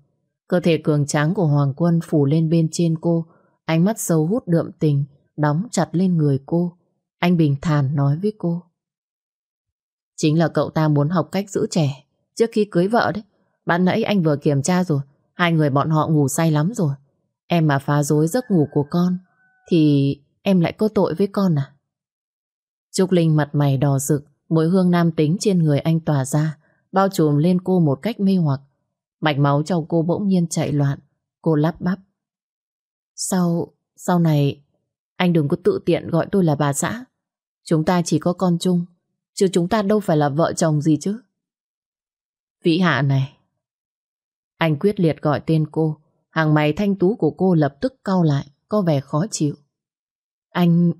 Cơ thể cường tráng của Hoàng Quân phủ lên bên trên cô, ánh mắt sâu hút đượm tình, đóng chặt lên người cô. Anh bình thản nói với cô. Chính là cậu ta muốn học cách giữ trẻ trước khi cưới vợ đấy. Bạn nãy anh vừa kiểm tra rồi, hai người bọn họ ngủ say lắm rồi. Em mà phá rối giấc ngủ của con, thì em lại có tội với con à? Trúc Linh mặt mày đỏ rực, mùi hương nam tính trên người anh tỏa ra, bao trùm lên cô một cách mê hoặc. Mạch máu trong cô bỗng nhiên chạy loạn, cô lắp bắp. Sau, sau này, anh đừng có tự tiện gọi tôi là bà xã. Chúng ta chỉ có con chung, chứ chúng ta đâu phải là vợ chồng gì chứ. Vĩ Hạ này. Anh quyết liệt gọi tên cô, hàng mày thanh tú của cô lập tức cau lại, có vẻ khó chịu. Anh...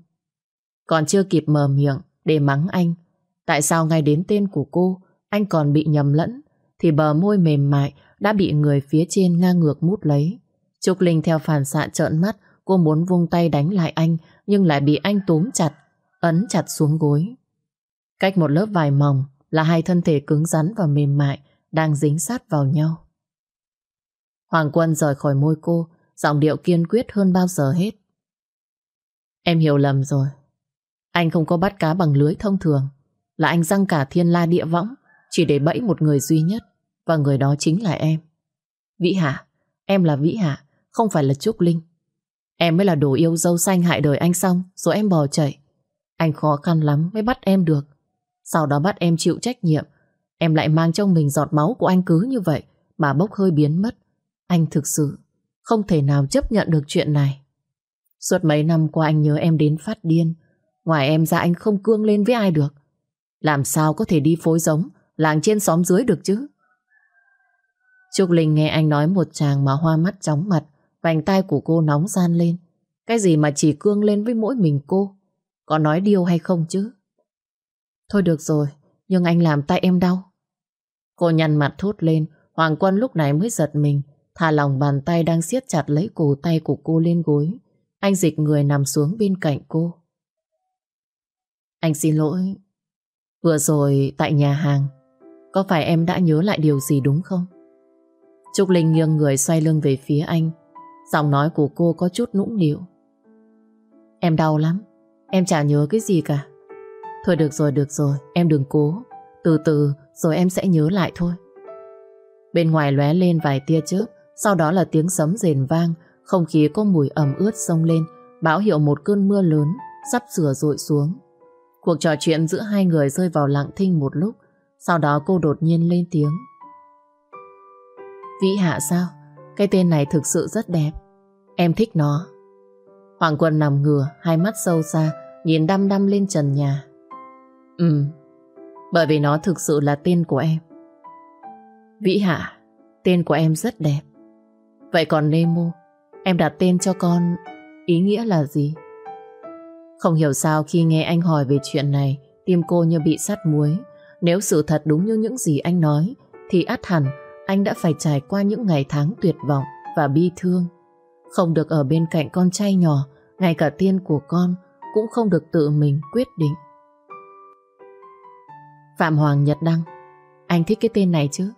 Còn chưa kịp mở miệng để mắng anh. Tại sao ngay đến tên của cô, anh còn bị nhầm lẫn, thì bờ môi mềm mại đã bị người phía trên ngang ngược mút lấy. Trúc Linh theo phản xạ trợn mắt, cô muốn vung tay đánh lại anh, nhưng lại bị anh túm chặt, ấn chặt xuống gối. Cách một lớp vải mỏng là hai thân thể cứng rắn và mềm mại đang dính sát vào nhau. Hoàng Quân rời khỏi môi cô, giọng điệu kiên quyết hơn bao giờ hết. Em hiểu lầm rồi. Anh không có bắt cá bằng lưới thông thường, là anh răng cả thiên la địa võng chỉ để bẫy một người duy nhất, và người đó chính là em. Vĩ Hạ, em là Vĩ Hạ, không phải là Trúc Linh. Em mới là đồ yêu dâu xanh hại đời anh xong, rồi em bỏ chạy. Anh khó khăn lắm mới bắt em được. Sau đó bắt em chịu trách nhiệm. Em lại mang trong mình giọt máu của anh cứ như vậy mà bốc hơi biến mất. Anh thực sự không thể nào chấp nhận được chuyện này. Suốt mấy năm qua anh nhớ em đến phát điên. Ngoài em ra anh không cương lên với ai được. Làm sao có thể đi phối giống làng trên xóm dưới được chứ? Trúc Linh nghe anh nói một chàng mà hoa mắt chóng mặt, vành tay của cô nóng gian lên. Cái gì mà chỉ cương lên với mỗi mình cô? Có nói điều hay không chứ? Thôi được rồi, nhưng anh làm tay em đau. Cô nhăn mặt thốt lên, Hoàng Quân lúc này mới giật mình, thả lòng bàn tay đang siết chặt lấy cổ tay của cô lên gối. Anh dịch người nằm xuống bên cạnh cô. Anh xin lỗi. Vừa rồi tại nhà hàng, có phải em đã nhớ lại điều gì đúng không? Trúc Linh nghiêng người xoay lưng về phía anh. Giọng nói của cô có chút nũng nịu. Em đau lắm, em chả nhớ cái gì cả. Thôi được rồi, được rồi, em đừng cố. Từ từ rồi em sẽ nhớ lại thôi. Bên ngoài lóe lên vài tia chớp, sau đó là tiếng sấm rền vang, không khí có mùi ẩm ướt sông lên, báo hiệu một cơn mưa lớn sắp sửa rội xuống. Cuộc trò chuyện giữa hai người rơi vào lặng thinh một lúc, sau đó cô đột nhiên lên tiếng. Vĩ Hạ sao? Cái tên này thực sự rất đẹp. Em thích nó. Hoàng Quân nằm ngửa, hai mắt sâu xa, nhìn đăm đăm lên trần nhà. Ừ, bởi vì nó thực sự là tên của em. Vĩ Hạ, tên của em rất đẹp. Vậy còn Nemo, em đặt tên cho con ý nghĩa là gì? Không hiểu sao khi nghe anh hỏi về chuyện này, tim cô như bị sắt muối. Nếu sự thật đúng như những gì anh nói, thì át hẳn anh đã phải trải qua những ngày tháng tuyệt vọng và bi thương. Không được ở bên cạnh con trai nhỏ, ngay cả tiên của con cũng không được tự mình quyết định. Phạm Hoàng Nhật Đăng Anh thích cái tên này chứ?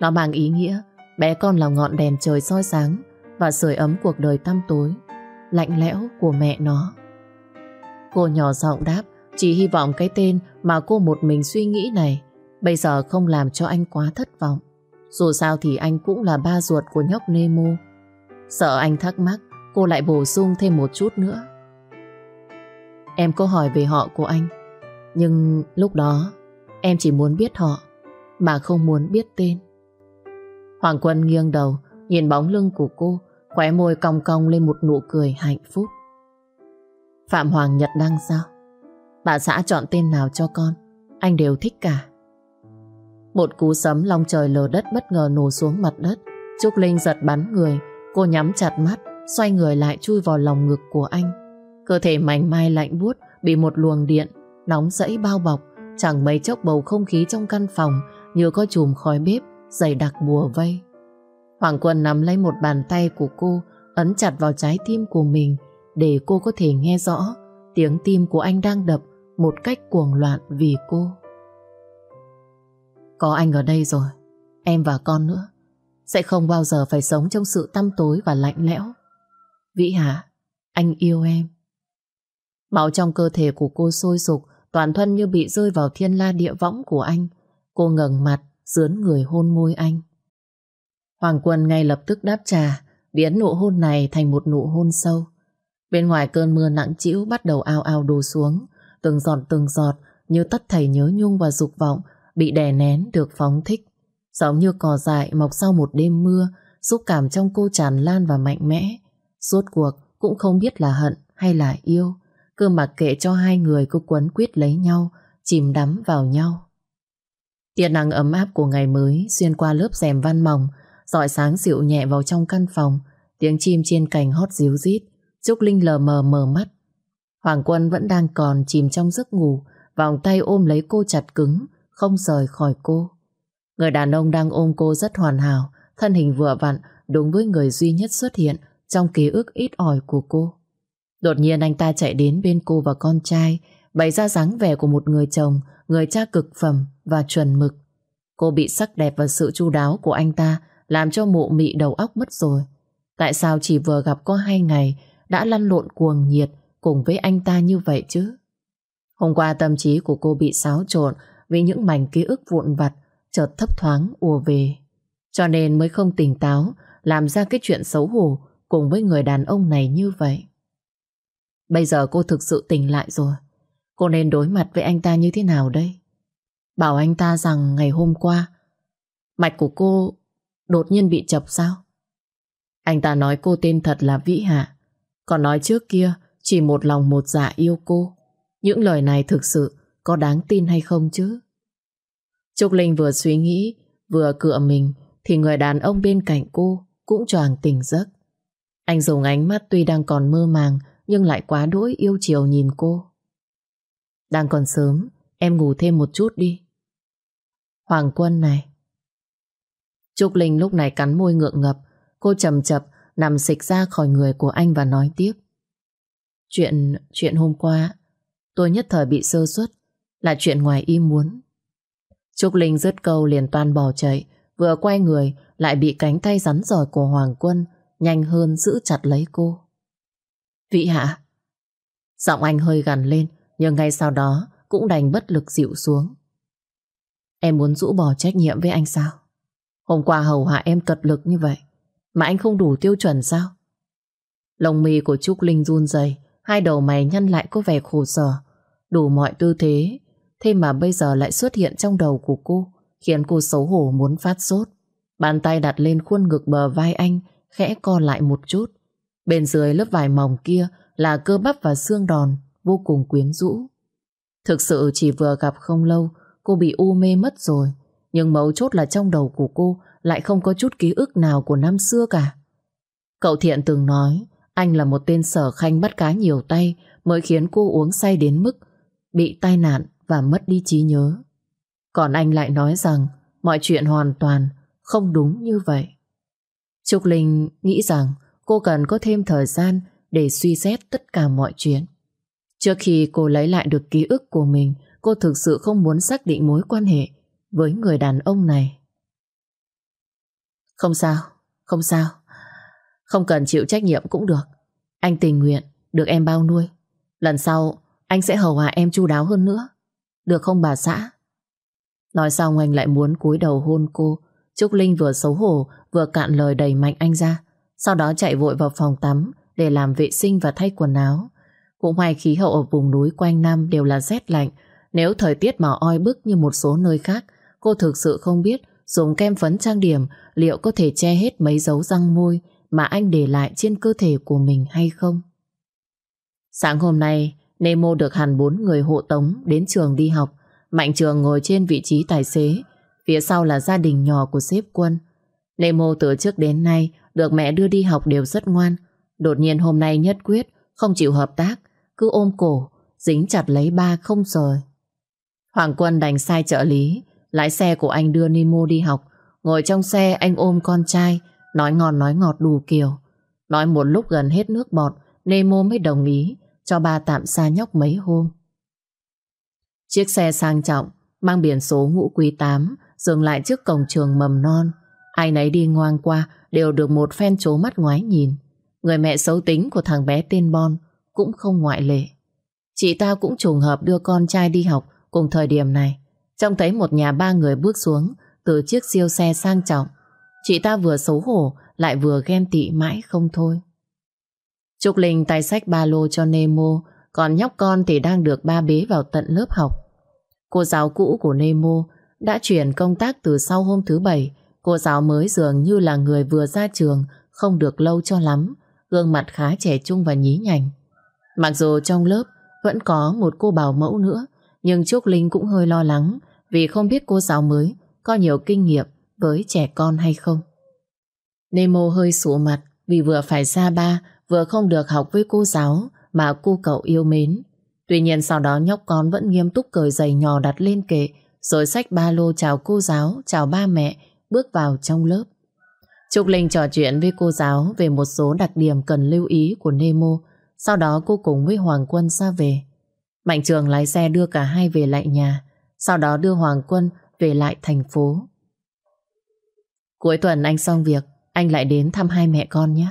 Nó mang ý nghĩa bé con là ngọn đèn trời soi sáng và sưởi ấm cuộc đời tăm tối, lạnh lẽo của mẹ nó. Cô nhỏ giọng đáp, chỉ hy vọng cái tên mà cô một mình suy nghĩ này bây giờ không làm cho anh quá thất vọng. Dù sao thì anh cũng là ba ruột của nhóc Nemo. Sợ anh thắc mắc, cô lại bổ sung thêm một chút nữa. Em có hỏi về họ của anh, nhưng lúc đó em chỉ muốn biết họ, mà không muốn biết tên. Hoàng Quân nghiêng đầu, nhìn bóng lưng của cô, khóe môi cong cong lên một nụ cười hạnh phúc. Phạm Hoàng Nhật Đăng sao? Bà xã chọn tên nào cho con, anh đều thích cả. Một cú sấm long trời lở đất bất ngờ nổ xuống mặt đất. Trúc Linh giật bắn người, cô nhắm chặt mắt, xoay người lại chui vào lòng ngực của anh. Cơ thể mảnh mai lạnh buốt bị một luồng điện nóng rẫy bao bọc, chẳng mấy chốc bầu không khí trong căn phòng như có chùm khói bếp dày đặc bùa vây. Hoàng Quân nắm lấy một bàn tay của cô, ấn chặt vào trái tim của mình để cô có thể nghe rõ tiếng tim của anh đang đập một cách cuồng loạn vì cô. Có anh ở đây rồi, em và con nữa, sẽ không bao giờ phải sống trong sự tăm tối và lạnh lẽo. Vĩ Hạ, anh yêu em. Máu trong cơ thể của cô sôi sục, toàn thân như bị rơi vào thiên la địa võng của anh. Cô ngẩng mặt, dướn người hôn môi anh. Hoàng Quân ngay lập tức đáp trả, biến nụ hôn này thành một nụ hôn sâu. Bên ngoài cơn mưa nặng trĩu bắt đầu ao ao đổ xuống, từng giọt từng giọt như tất thảy nhớ nhung và dục vọng bị đè nén được phóng thích. Giống như cỏ dại mọc sau một đêm mưa, xúc cảm trong cô tràn lan và mạnh mẽ. Suốt cuộc cũng không biết là hận hay là yêu, cứ mặc kệ cho hai người cứ quấn quyết lấy nhau, chìm đắm vào nhau. Tia nắng ấm áp của ngày mới xuyên qua lớp rèm văn mỏng, dọi sáng dịu nhẹ vào trong căn phòng, tiếng chim trên cành hót díu rít, Trúc Linh lờ mờ mờ mắt. Hoàng Quân vẫn đang còn chìm trong giấc ngủ, vòng tay ôm lấy cô chặt cứng, không rời khỏi cô. Người đàn ông đang ôm cô rất hoàn hảo, thân hình vừa vặn đúng với người duy nhất xuất hiện trong ký ức ít ỏi của cô. Đột nhiên anh ta chạy đến bên cô và con trai, bày ra dáng vẻ của một người chồng, người cha cực phẩm và chuẩn mực. Cô bị sắc đẹp và sự chu đáo của anh ta làm cho mụ mị đầu óc mất rồi. Tại sao chỉ vừa gặp có hai ngày đã lăn lộn cuồng nhiệt cùng với anh ta như vậy chứ? Hôm qua tâm trí của cô bị xáo trộn vì những mảnh ký ức vụn vặt chợt thấp thoáng ùa về. Cho nên mới không tỉnh táo, làm ra cái chuyện xấu hổ cùng với người đàn ông này như vậy. Bây giờ cô thực sự tỉnh lại rồi. Cô nên đối mặt với anh ta như thế nào đây? Bảo anh ta rằng ngày hôm qua, mạch của cô đột nhiên bị chập sao? Anh ta nói cô tên thật là Vĩ Hạ còn nói trước kia, chỉ một lòng một dạ yêu cô. Những lời này thực sự có đáng tin hay không chứ? Trúc Linh vừa suy nghĩ, vừa cựa mình, thì người đàn ông bên cạnh cô cũng choàng tỉnh giấc. Anh dùng ánh mắt tuy đang còn mơ màng, nhưng lại quá đỗi yêu chiều nhìn cô. Đang còn sớm, em ngủ thêm một chút đi. Hoàng Quân này. Trúc Linh lúc này cắn môi ngượng ngập, cô chầm chập nằm xịch ra khỏi người của anh và nói tiếp. Chuyện, chuyện hôm qua, tôi nhất thời bị sơ suất, là chuyện ngoài ý muốn. Trúc Linh dứt câu liền toan bỏ chạy, vừa quay người lại bị cánh tay rắn giỏi của Hoàng Quân nhanh hơn giữ chặt lấy cô. Vị hạ! Giọng anh hơi gằn lên, nhưng ngay sau đó cũng đành bất lực dịu xuống. Em muốn rũ bỏ trách nhiệm với anh sao? Hôm qua hầu hạ em cật lực như vậy, mà anh không đủ tiêu chuẩn sao? Lồng mì của Trúc Linh run rẩy, hai đầu mày nhăn lại có vẻ khổ sở, đủ mọi tư thế Thế mà bây giờ lại xuất hiện trong đầu của cô, Khiến cô xấu hổ muốn phát sốt. Bàn tay đặt lên khuôn ngực bờ vai anh, Khẽ co lại một chút. Bên dưới lớp vải mỏng kia Là cơ bắp và xương đòn, Vô cùng quyến rũ. Thực sự chỉ vừa gặp không lâu, Cô bị u mê mất rồi, Nhưng mấu chốt là trong đầu của cô Lại không có chút ký ức nào của năm xưa cả. Cậu Thiện từng nói, Anh là một tên sở khanh bắt cá nhiều tay Mới khiến cô uống say đến mức Bị tai nạn và mất đi trí nhớ. Còn anh lại nói rằng mọi chuyện hoàn toàn không đúng như vậy. Trúc Linh nghĩ rằng cô cần có thêm thời gian để suy xét tất cả mọi chuyện. Trước khi cô lấy lại được ký ức của mình, cô thực sự không muốn xác định mối quan hệ với người đàn ông này. Không sao, không sao. Không cần chịu trách nhiệm cũng được. Anh tình nguyện được em bao nuôi. Lần sau anh sẽ hầu hạ em chu đáo hơn nữa. Được không bà xã? Nói xong anh lại muốn cúi đầu hôn cô Trúc Linh vừa xấu hổ vừa cạn lời đẩy mạnh anh ra. Sau đó chạy vội vào phòng tắm để làm vệ sinh và thay quần áo. Cũng may khí hậu ở vùng núi quanh năm đều là rét lạnh. Nếu thời tiết mà oi bức như một số nơi khác, cô thực sự không biết dùng kem phấn trang điểm liệu có thể che hết mấy dấu răng môi mà anh để lại trên cơ thể của mình hay không. Sáng hôm nay, Nemo được hẳn bốn người hộ tống đến trường đi học. Mạnh trường ngồi trên vị trí tài xế, phía sau là gia đình nhỏ của sếp quân. Nemo từ trước đến nay được mẹ đưa đi học đều rất ngoan. Đột nhiên hôm nay nhất quyết, không chịu hợp tác, cứ ôm cổ, dính chặt lấy ba không rời. Hoàng Quân đành sai trợ lý, lái xe của anh đưa Nemo đi học. Ngồi trong xe anh ôm con trai, nói ngon nói ngọt đủ kiểu. Nói một lúc gần hết nước bọt, Nemo mới đồng ý cho ba tạm xa nhóc mấy hôm. Chiếc xe sang trọng, mang biển số ngũ quý 8, dừng lại trước cổng trường mầm non. Ai nấy đi ngoan qua đều được một phen chố mắt ngoái nhìn. Người mẹ xấu tính của thằng bé tên Bon cũng không ngoại lệ. Chị ta cũng trùng hợp đưa con trai đi học cùng thời điểm này. Trông thấy một nhà ba người bước xuống từ chiếc siêu xe sang trọng. Chị ta vừa xấu hổ lại vừa ghen tị mãi không thôi. Trúc Linh tay sách ba lô cho Nemo, còn nhóc con thì đang được ba bế vào tận lớp học. Cô giáo cũ của Nemo đã chuyển công tác từ sau hôm thứ bảy. Cô giáo mới dường như là người vừa ra trường, không được lâu cho lắm, gương mặt khá trẻ trung và nhí nhảnh. Mặc dù trong lớp vẫn có một cô bảo mẫu nữa, nhưng Trúc Linh cũng hơi lo lắng vì không biết cô giáo mới có nhiều kinh nghiệm với trẻ con hay không. Nemo hơi sụ mặt vì vừa phải xa ba vừa không được học với cô giáo mà cô cậu yêu mến. Tuy nhiên sau đó nhóc con vẫn nghiêm túc cởi giày nhỏ đặt lên kệ rồi xách ba lô chào cô giáo, chào ba mẹ, bước vào trong lớp. Trúc Linh trò chuyện với cô giáo về một số đặc điểm cần lưu ý của Nemo. Sau đó cô cùng với Hoàng Quân ra về. Mạnh trường lái xe đưa cả hai về lại nhà. Sau đó đưa Hoàng Quân về lại thành phố. Cuối tuần anh xong việc, anh lại đến thăm hai mẹ con nhé.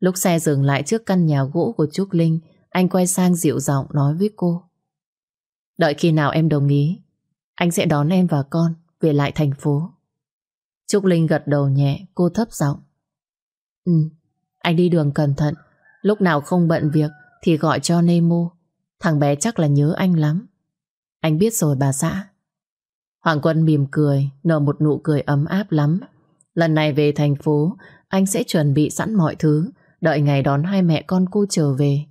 Lúc xe dừng lại trước căn nhà gỗ của Trúc Linh, anh quay sang dịu giọng nói với cô. Đợi khi nào em đồng ý, anh sẽ đón em và con về lại thành phố. Trúc Linh gật đầu nhẹ, cô thấp giọng. Ừ, anh đi đường cẩn thận, lúc nào không bận việc thì gọi cho Nemo. Thằng bé chắc là nhớ anh lắm. Anh biết rồi bà xã. Hoàng Quân mỉm cười, nở một nụ cười ấm áp lắm. Lần này về thành phố, anh sẽ chuẩn bị sẵn mọi thứ, đợi ngày đón hai mẹ con cô trở về.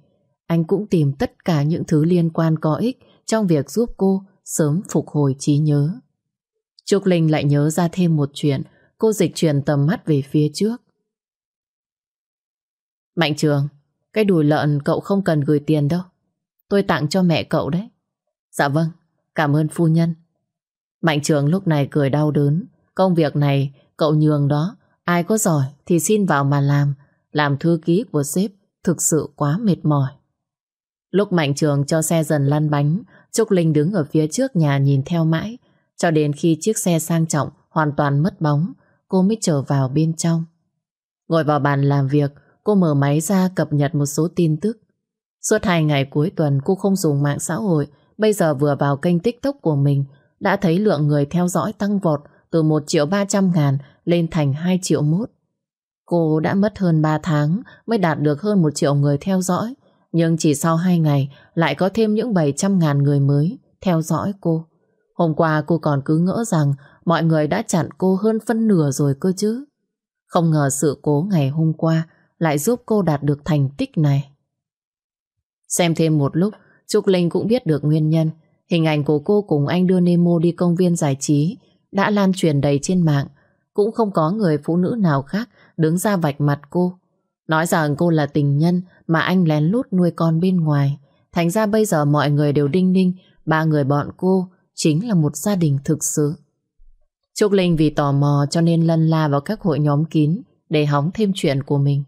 Anh cũng tìm tất cả những thứ liên quan có ích trong việc giúp cô sớm phục hồi trí nhớ. Trúc Linh lại nhớ ra thêm một chuyện, cô dịch chuyển tầm mắt về phía trước. Mạnh Trường, cái đùi lợn cậu không cần gửi tiền đâu. Tôi tặng cho mẹ cậu đấy. Dạ vâng, cảm ơn phu nhân. Mạnh Trường lúc này cười đau đớn. Công việc này cậu nhường đó, ai có giỏi thì xin vào mà làm. Làm thư ký của sếp thực sự quá mệt mỏi. Lúc Mạnh Trường cho xe dần lăn bánh, Trúc Linh đứng ở phía trước nhà nhìn theo mãi, cho đến khi chiếc xe sang trọng hoàn toàn mất bóng, cô mới trở vào bên trong. Ngồi vào bàn làm việc, cô mở máy ra cập nhật một số tin tức. Suốt hai ngày cuối tuần cô không dùng mạng xã hội, bây giờ vừa vào kênh TikTok của mình, đã thấy lượng người theo dõi tăng vọt từ 1 triệu 300 ngàn lên thành 2 triệu mốt. Cô đã mất hơn 3 tháng mới đạt được hơn 1 triệu người theo dõi, nhưng chỉ sau 2 ngày lại có thêm những 700 ngàn người mới theo dõi cô. Hôm qua cô còn cứ ngỡ rằng mọi người đã chặn cô hơn phân nửa rồi cơ chứ. Không ngờ sự cố ngày hôm qua lại giúp cô đạt được thành tích này. Xem thêm một lúc, Trúc Linh cũng biết được nguyên nhân. Hình ảnh của cô cùng anh đưa Nemo đi công viên giải trí đã lan truyền đầy trên mạng. Cũng không có người phụ nữ nào khác đứng ra vạch mặt cô. Nói rằng cô là tình nhân mà anh lén lút nuôi con bên ngoài. Thành ra bây giờ mọi người đều đinh ninh, ba người bọn cô chính là một gia đình thực sự. Trúc Linh vì tò mò cho nên lân la vào các hội nhóm kín để hóng thêm chuyện của mình.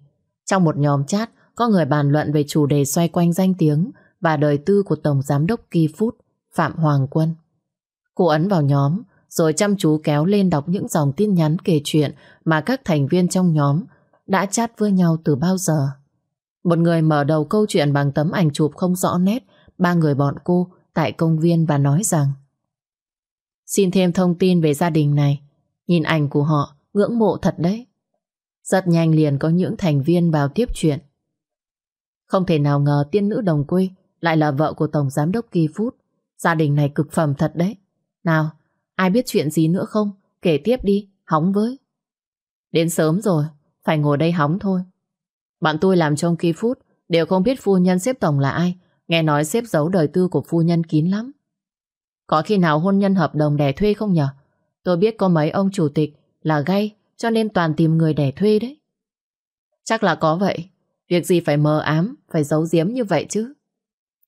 Trong một nhóm chat, có người bàn luận về chủ đề xoay quanh danh tiếng và đời tư của Tổng Giám đốc Kỳ Phút, Phạm Hoàng Quân. Cô ấn vào nhóm rồi chăm chú kéo lên đọc những dòng tin nhắn kể chuyện mà các thành viên trong nhóm đã chat với nhau từ bao giờ. Một người mở đầu câu chuyện bằng tấm ảnh chụp không rõ nét ba người bọn cô tại công viên và nói rằng Xin thêm thông tin về gia đình này. Nhìn ảnh của họ, ngưỡng mộ thật đấy. Rất nhanh liền có những thành viên vào tiếp chuyện. Không thể nào ngờ tiên nữ đồng quê lại là vợ của Tổng Giám đốc Kỳ Phút. Gia đình này cực phẩm thật đấy. Nào, ai biết chuyện gì nữa không? Kể tiếp đi, hóng với. Đến sớm rồi, phải ngồi đây hóng thôi. Bạn tôi làm trong Kỳ Phút đều không biết phu nhân xếp tổng là ai. Nghe nói xếp giấu đời tư của phu nhân kín lắm. Có khi nào hôn nhân hợp đồng đẻ thuê không nhở? Tôi biết có mấy ông chủ tịch là gay cho nên toàn tìm người đẻ thuê đấy. Chắc là có vậy. Việc gì phải mờ ám, phải giấu giếm như vậy chứ.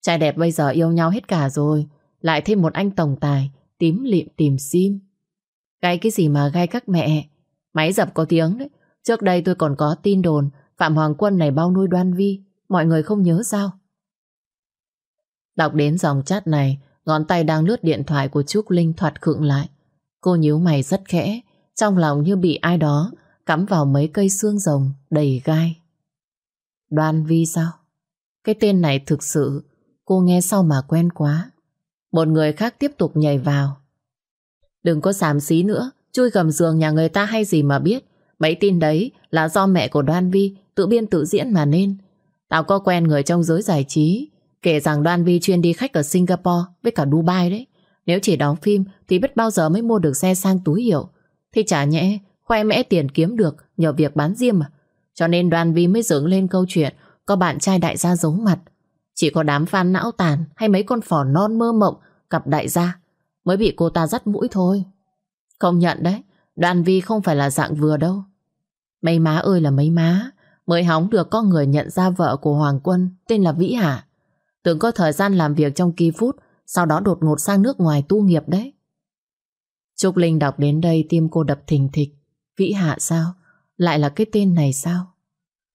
Trai đẹp bây giờ yêu nhau hết cả rồi. Lại thêm một anh tổng tài, tím lịm tìm sim. Gai cái gì mà gai các mẹ. Máy dập có tiếng đấy. Trước đây tôi còn có tin đồn Phạm Hoàng Quân này bao nuôi đoan vi. Mọi người không nhớ sao? Đọc đến dòng chat này, ngón tay đang lướt điện thoại của Trúc Linh thoạt khựng lại. Cô nhíu mày rất khẽ, trong lòng như bị ai đó cắm vào mấy cây xương rồng đầy gai. Đoan Vi sao? Cái tên này thực sự cô nghe sau mà quen quá. Một người khác tiếp tục nhảy vào. Đừng có xàm xí nữa, chui gầm giường nhà người ta hay gì mà biết. Mấy tin đấy là do mẹ của Đoan Vi tự biên tự diễn mà nên. Tao có quen người trong giới giải trí, kể rằng Đoan Vi chuyên đi khách ở Singapore với cả Dubai đấy. Nếu chỉ đóng phim thì biết bao giờ mới mua được xe sang túi hiệu. Thì chả nhẽ khoe mẽ tiền kiếm được nhờ việc bán diêm à. Cho nên Đoan Vi mới dựng lên câu chuyện có bạn trai đại gia giấu mặt. Chỉ có đám phan não tàn hay mấy con phỏ non mơ mộng cặp đại gia mới bị cô ta dắt mũi thôi. Công nhận đấy, đoàn Vi không phải là dạng vừa đâu. Mấy má ơi là mấy má, mới hóng được có người nhận ra vợ của Hoàng Quân tên là Vĩ Hạ. Tưởng có thời gian làm việc trong kỳ phút, sau đó đột ngột sang nước ngoài tu nghiệp đấy. Trúc Linh đọc đến đây tim cô đập thình thịch. Vĩ Hạ sao? Lại là cái tên này sao?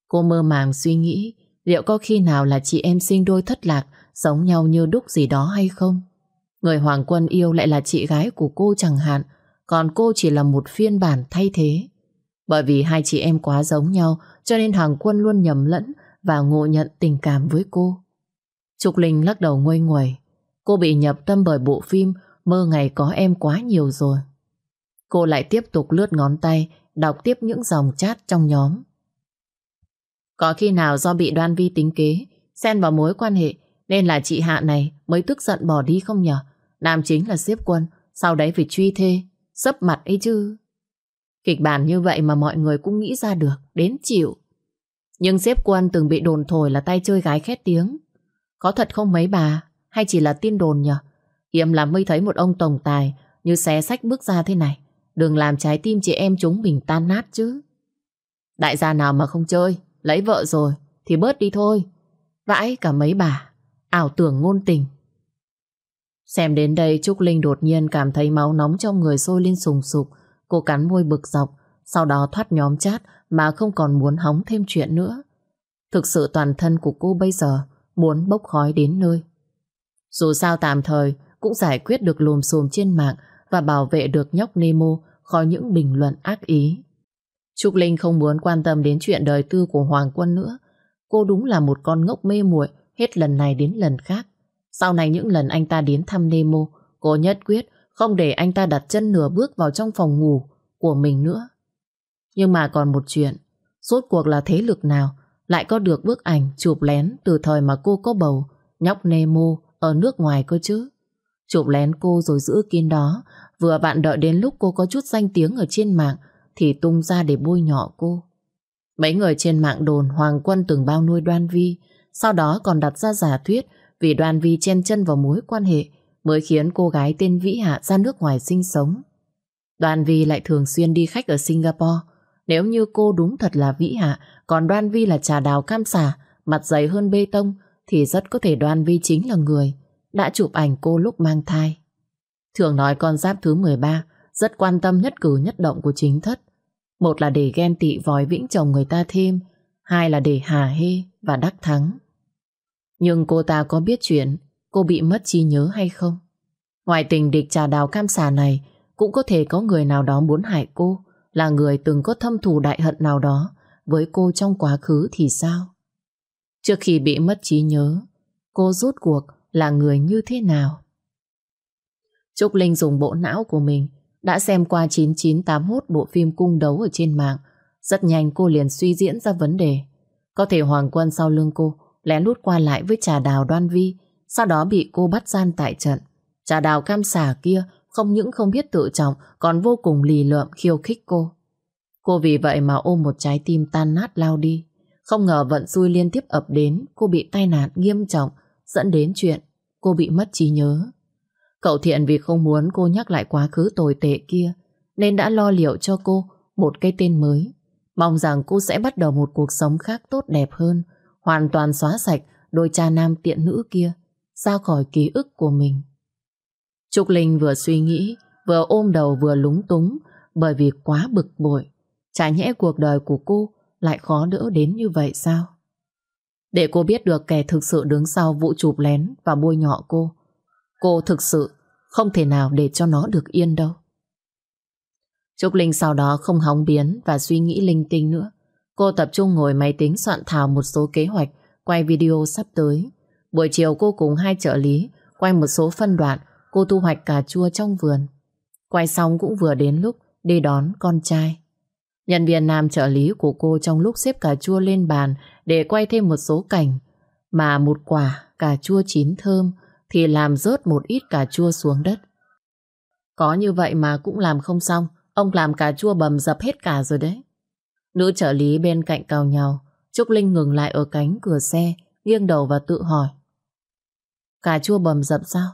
Cô mơ màng suy nghĩ liệu có khi nào là chị em sinh đôi thất lạc, giống nhau như đúc gì đó hay không? Người Hoàng Quân yêu lại là chị gái của cô chẳng hạn, còn cô chỉ là một phiên bản thay thế. Bởi vì hai chị em quá giống nhau, cho nên Hoàng Quân luôn nhầm lẫn và ngộ nhận tình cảm với cô. trục Linh lắc đầu nguôi nguẩy. Cô bị nhập tâm bởi bộ phim Mơ ngày có em quá nhiều rồi. Cô lại tiếp tục lướt ngón tay, đọc tiếp những dòng chat trong nhóm. Có khi nào do bị đoan vi tính kế xen vào mối quan hệ nên là chị Hạ này mới tức giận bỏ đi không nhở? Nam chính là xếp quân sau đấy phải truy thê sấp mặt ấy chứ. Kịch bản như vậy mà mọi người cũng nghĩ ra được, đến chịu. Nhưng xếp quân từng bị đồn thổi là tay chơi gái khét tiếng. Có thật không mấy bà, hay chỉ là tin đồn nhở? Hiểm lắm mới thấy một ông tổng tài như xé sách bước ra thế này. Đừng làm trái tim chị em chúng mình tan nát chứ. Đại gia nào mà không chơi, lấy vợ rồi, thì bớt đi thôi. Vãi cả mấy bà, ảo tưởng ngôn tình. Xem đến đây Trúc Linh đột nhiên cảm thấy máu nóng trong người sôi lên sùng sục. Cô cắn môi bực dọc, sau đó thoát nhóm chat mà không còn muốn hóng thêm chuyện nữa. Thực sự toàn thân của cô bây giờ muốn bốc khói đến nơi. Dù sao tạm thời cũng giải quyết được lùm xùm trên mạng và bảo vệ được nhóc Nemo khỏi những bình luận ác ý. Trúc Linh không muốn quan tâm đến chuyện đời tư của Hoàng Quân nữa. Cô đúng là một con ngốc mê muội hết lần này đến lần khác. Sau này những lần anh ta đến thăm Nemo, cô nhất quyết không để anh ta đặt chân nửa bước vào trong phòng ngủ của mình nữa. Nhưng mà còn một chuyện, suốt cuộc là thế lực nào lại có được bức ảnh chụp lén từ thời mà cô có bầu nhóc Nemo ở nước ngoài cơ chứ. Chụp lén cô rồi giữ kín đó, vừa bạn đợi đến lúc cô có chút danh tiếng ở trên mạng thì tung ra để bôi nhọ cô. Mấy người trên mạng đồn Hoàng Quân từng bao nuôi đoan vi, sau đó còn đặt ra giả thuyết vì Đoan vi chen chân vào mối quan hệ mới khiến cô gái tên Vĩ Hạ ra nước ngoài sinh sống. Đoan Vi lại thường xuyên đi khách ở Singapore. Nếu như cô đúng thật là Vĩ Hạ, còn Đoan Vi là trà đào cam xả, mặt dày hơn bê tông, thì rất có thể Đoan Vi chính là người đã chụp ảnh cô lúc mang thai. Thường nói con giáp thứ 13 rất quan tâm nhất cử nhất động của chính thất. Một là để ghen tị vòi vĩnh chồng người ta thêm, hai là để hà hê và đắc thắng. Nhưng cô ta có biết chuyện cô bị mất trí nhớ hay không? Ngoài tình địch trà đào cam xà này cũng có thể có người nào đó muốn hại cô là người từng có thâm thù đại hận nào đó với cô trong quá khứ thì sao? Trước khi bị mất trí nhớ cô rút cuộc là người như thế nào? Trúc Linh dùng bộ não của mình đã xem qua 9981 bộ phim cung đấu ở trên mạng. Rất nhanh cô liền suy diễn ra vấn đề. Có thể Hoàng Quân sau lưng cô lén lút qua lại với trà đào đoan vi, sau đó bị cô bắt gian tại trận. Trà đào cam xả kia không những không biết tự trọng còn vô cùng lì lợm khiêu khích cô. Cô vì vậy mà ôm một trái tim tan nát lao đi. Không ngờ vận xui liên tiếp ập đến, cô bị tai nạn nghiêm trọng, dẫn đến chuyện cô bị mất trí nhớ. Cậu Thiện vì không muốn cô nhắc lại quá khứ tồi tệ kia, nên đã lo liệu cho cô một cái tên mới. Mong rằng cô sẽ bắt đầu một cuộc sống khác tốt đẹp hơn, hoàn toàn xóa sạch đôi cha nam tiện nữ kia ra khỏi ký ức của mình. Trúc Linh vừa suy nghĩ, vừa ôm đầu vừa lúng túng bởi vì quá bực bội. Chả nhẽ cuộc đời của cô lại khó đỡ đến như vậy sao? Để cô biết được kẻ thực sự đứng sau vụ chụp lén và bôi nhọ cô. Cô thực sự không thể nào để cho nó được yên đâu. Trúc Linh sau đó không hóng biến và suy nghĩ linh tinh nữa. Cô tập trung ngồi máy tính soạn thảo một số kế hoạch, quay video sắp tới. Buổi chiều cô cùng hai trợ lý quay một số phân đoạn, cô thu hoạch cà chua trong vườn. Quay xong cũng vừa đến lúc đi đón con trai. Nhân viên nam trợ lý của cô trong lúc xếp cà chua lên bàn để quay thêm một số cảnh mà một quả cà chua chín thơm thì làm rớt một ít cà chua xuống đất. Có như vậy mà cũng làm không xong, ông làm cà chua bầm dập hết cả rồi đấy. Nữ trợ lý bên cạnh cào nhau, Trúc Linh ngừng lại ở cánh cửa xe, nghiêng đầu và tự hỏi. Cà chua bầm dập sao?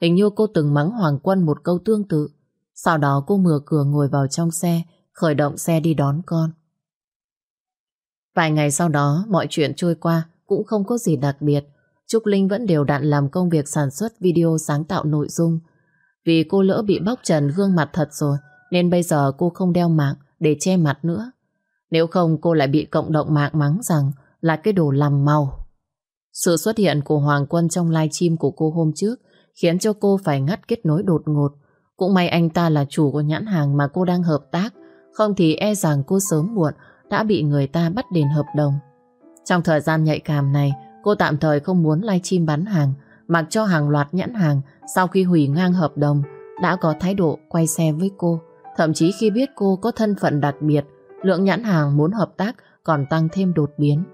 Hình như cô từng mắng Hoàng Quân một câu tương tự. Sau đó cô mở cửa ngồi vào trong xe, khởi động xe đi đón con. Vài ngày sau đó, mọi chuyện trôi qua cũng không có gì đặc biệt. Trúc Linh vẫn đều đặn làm công việc sản xuất video sáng tạo nội dung. Vì cô lỡ bị bóc trần gương mặt thật rồi, nên bây giờ cô không đeo mạng để che mặt nữa. Nếu không cô lại bị cộng đồng mạng mắng rằng là cái đồ làm màu. Sự xuất hiện của Hoàng Quân trong livestream của cô hôm trước khiến cho cô phải ngắt kết nối đột ngột. Cũng may anh ta là chủ của nhãn hàng mà cô đang hợp tác, không thì e rằng cô sớm muộn đã bị người ta bắt đền hợp đồng. Trong thời gian nhạy cảm này, cô tạm thời không muốn livestream bán hàng, mặc cho hàng loạt nhãn hàng sau khi hủy ngang hợp đồng đã có thái độ quay xe với cô. Thậm chí khi biết cô có thân phận đặc biệt, lượng nhãn hàng muốn hợp tác còn tăng thêm đột biến.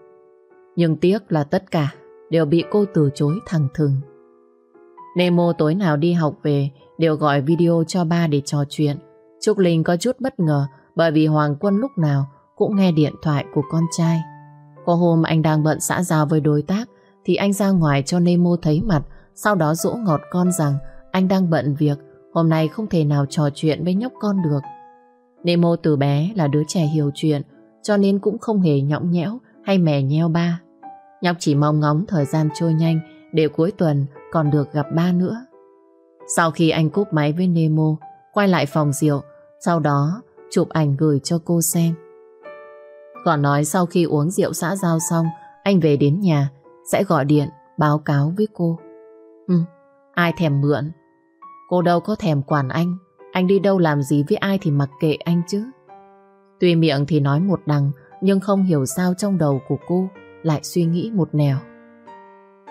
Nhưng tiếc là tất cả đều bị cô từ chối thẳng thừng. Nemo tối nào đi học về đều gọi video cho ba để trò chuyện. Trúc Linh có chút bất ngờ bởi vì Hoàng Quân lúc nào cũng nghe điện thoại của con trai. Có hôm anh đang bận xã giao với đối tác thì anh ra ngoài cho Nemo thấy mặt sau đó dỗ ngọt con rằng anh đang bận việc hôm nay không thể nào trò chuyện với nhóc con được. Nemo từ bé là đứa trẻ hiểu chuyện cho nên cũng không hề nhõng nhẽo hay mè nheo ba. Nhóc chỉ mong ngóng thời gian trôi nhanh để cuối tuần còn được gặp ba nữa. Sau khi anh cúp máy với Nemo, quay lại phòng rượu, sau đó chụp ảnh gửi cho cô xem. Còn nói sau khi uống rượu xã giao xong, anh về đến nhà, sẽ gọi điện, báo cáo với cô. Ừ, ai thèm mượn? Cô đâu có thèm quản anh, anh đi đâu làm gì với ai thì mặc kệ anh chứ. Tuy miệng thì nói một đằng, nhưng không hiểu sao trong đầu của cô lại suy nghĩ một nẻo.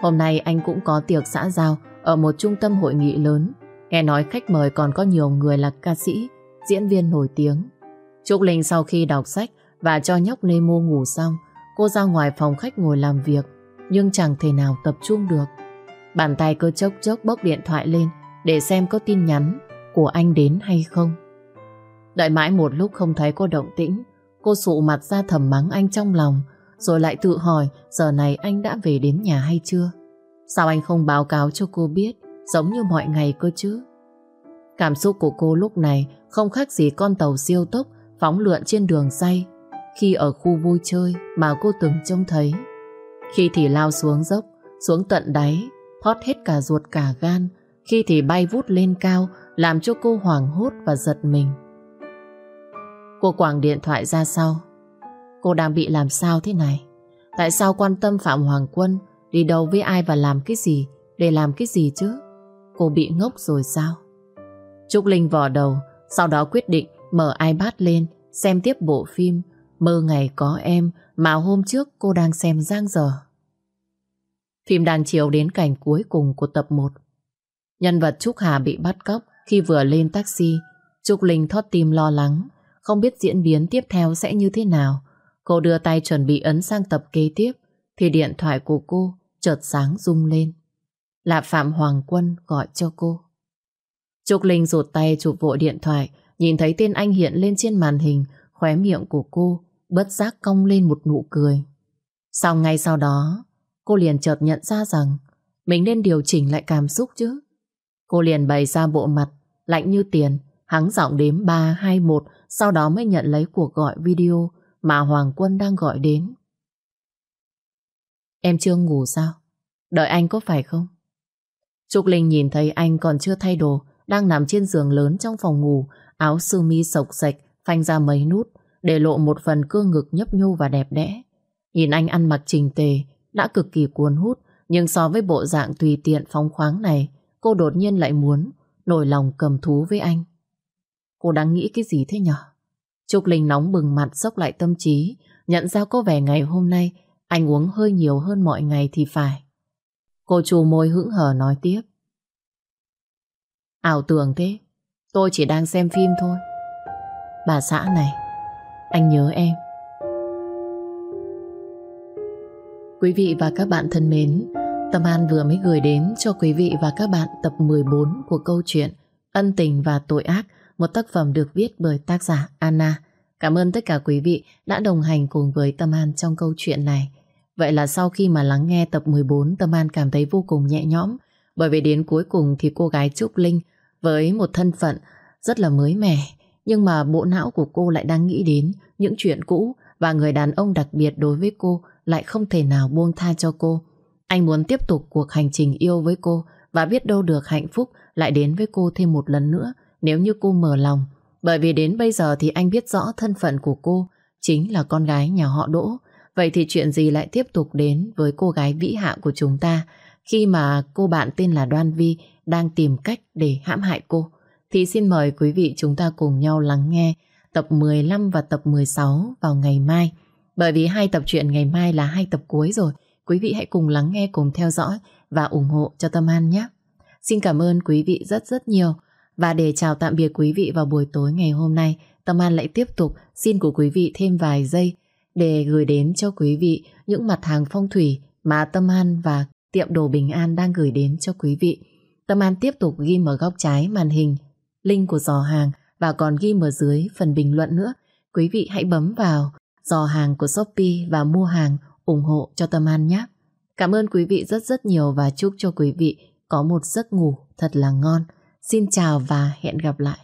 Hôm nay anh cũng có tiệc xã giao ở một trung tâm hội nghị lớn. Nghe nói khách mời còn có nhiều người là ca sĩ, diễn viên nổi tiếng. Trúc Linh sau khi đọc sách và cho nhóc Nemo ngủ xong, cô ra ngoài phòng khách ngồi làm việc, nhưng chẳng thể nào tập trung được. Bàn tay cứ chốc chốc bốc điện thoại lên để xem có tin nhắn của anh đến hay không. Đợi mãi một lúc không thấy cô động tĩnh, cô sụ mặt ra thầm mắng anh trong lòng, rồi lại tự hỏi giờ này anh đã về đến nhà hay chưa. Sao anh không báo cáo cho cô biết giống như mọi ngày cơ chứ? Cảm xúc của cô lúc này không khác gì con tàu siêu tốc phóng lượn trên đường say khi ở khu vui chơi mà cô từng trông thấy. Khi thì lao xuống dốc, xuống tận đáy, thoát hết cả ruột cả gan, khi thì bay vút lên cao làm cho cô hoảng hốt và giật mình. Cô quảng điện thoại ra sau. Cô đang bị làm sao thế này? Tại sao quan tâm Phạm Hoàng Quân đi đâu với ai và làm cái gì để làm cái gì chứ? Cô bị ngốc rồi sao? Trúc Linh vò đầu, sau đó quyết định mở iPad lên xem tiếp bộ phim Mơ Ngày Có Em mà hôm trước cô đang xem giang dở. Phim đang chiếu đến cảnh cuối cùng của tập 1. Nhân vật Trúc Hà bị bắt cóc khi vừa lên taxi Trúc Linh thót tim lo lắng, không biết diễn biến tiếp theo sẽ như thế nào. Cô đưa tay chuẩn bị ấn sang tập kế tiếp, thì điện thoại của cô chợt sáng rung lên. Là Phạm Hoàng Quân gọi cho cô. Trúc Linh rụt tay chụp vội điện thoại, nhìn thấy tên anh hiện lên trên màn hình, khóe miệng của cô bất giác cong lên một nụ cười. Sau ngay sau đó, cô liền chợt nhận ra rằng mình nên điều chỉnh lại cảm xúc chứ. Cô liền bày ra bộ mặt, lạnh như tiền, hắng giọng đếm 3, 2, 1, sau đó mới nhận lấy cuộc gọi video mà Hoàng Quân đang gọi đến. Em chưa ngủ sao? Đợi anh có phải không? Trúc Linh nhìn thấy anh còn chưa thay đồ, đang nằm trên giường lớn trong phòng ngủ, áo sơ mi sộc sạch, phanh ra mấy nút, để lộ một phần cơ ngực nhấp nhô và đẹp đẽ. Nhìn anh ăn mặc trình tề, đã cực kỳ cuốn hút, nhưng so với bộ dạng tùy tiện phóng khoáng này, cô đột nhiên lại muốn nổi lòng cầm thú với anh. Cô đang nghĩ cái gì thế nhở? Trúc Linh nóng bừng mặt sốc lại tâm trí, nhận ra có vẻ ngày hôm nay anh uống hơi nhiều hơn mọi ngày thì phải. Cô chù môi hững hờ nói tiếp. Ảo tưởng thế, tôi chỉ đang xem phim thôi. Bà xã này, anh nhớ em. Quý vị và các bạn thân mến, Tâm An vừa mới gửi đến cho quý vị và các bạn tập 14 của câu chuyện Ân tình và tội ác, một tác phẩm được viết bởi tác giả Anna. Cảm ơn tất cả quý vị đã đồng hành cùng với Tâm An trong câu chuyện này. Vậy là sau khi mà lắng nghe tập 14, Tâm An cảm thấy vô cùng nhẹ nhõm, bởi vì đến cuối cùng thì cô gái Trúc Linh với một thân phận rất là mới mẻ, nhưng mà bộ não của cô lại đang nghĩ đến những chuyện cũ và người đàn ông đặc biệt đối với cô lại không thể nào buông tha cho cô. Anh muốn tiếp tục cuộc hành trình yêu với cô và biết đâu được hạnh phúc lại đến với cô thêm một lần nữa nếu như cô mở lòng. Bởi vì đến bây giờ thì anh biết rõ thân phận của cô chính là con gái nhà họ Đỗ. Vậy thì chuyện gì lại tiếp tục đến với cô gái vĩ hạ của chúng ta khi mà cô bạn tên là Đoan Vi đang tìm cách để hãm hại cô? Thì xin mời quý vị chúng ta cùng nhau lắng nghe tập 15 và tập 16 vào ngày mai. Bởi vì hai tập truyện ngày mai là hai tập cuối rồi. Quý vị hãy cùng lắng nghe, cùng theo dõi và ủng hộ cho Tâm An nhé. Xin cảm ơn quý vị rất rất nhiều. Và để chào tạm biệt quý vị vào buổi tối ngày hôm nay, Tâm An lại tiếp tục xin của quý vị thêm vài giây để gửi đến cho quý vị những mặt hàng phong thủy mà Tâm An và tiệm đồ Bình An đang gửi đến cho quý vị. Tâm An tiếp tục ghi ở góc trái màn hình link của giò hàng và còn ghi ở dưới phần bình luận nữa. Quý vị hãy bấm vào giò hàng của Shopee và mua hàng ủng hộ cho Tâm An nhé. Cảm ơn quý vị rất rất nhiều và chúc cho quý vị có một giấc ngủ thật là ngon. Xin chào và hẹn gặp lại.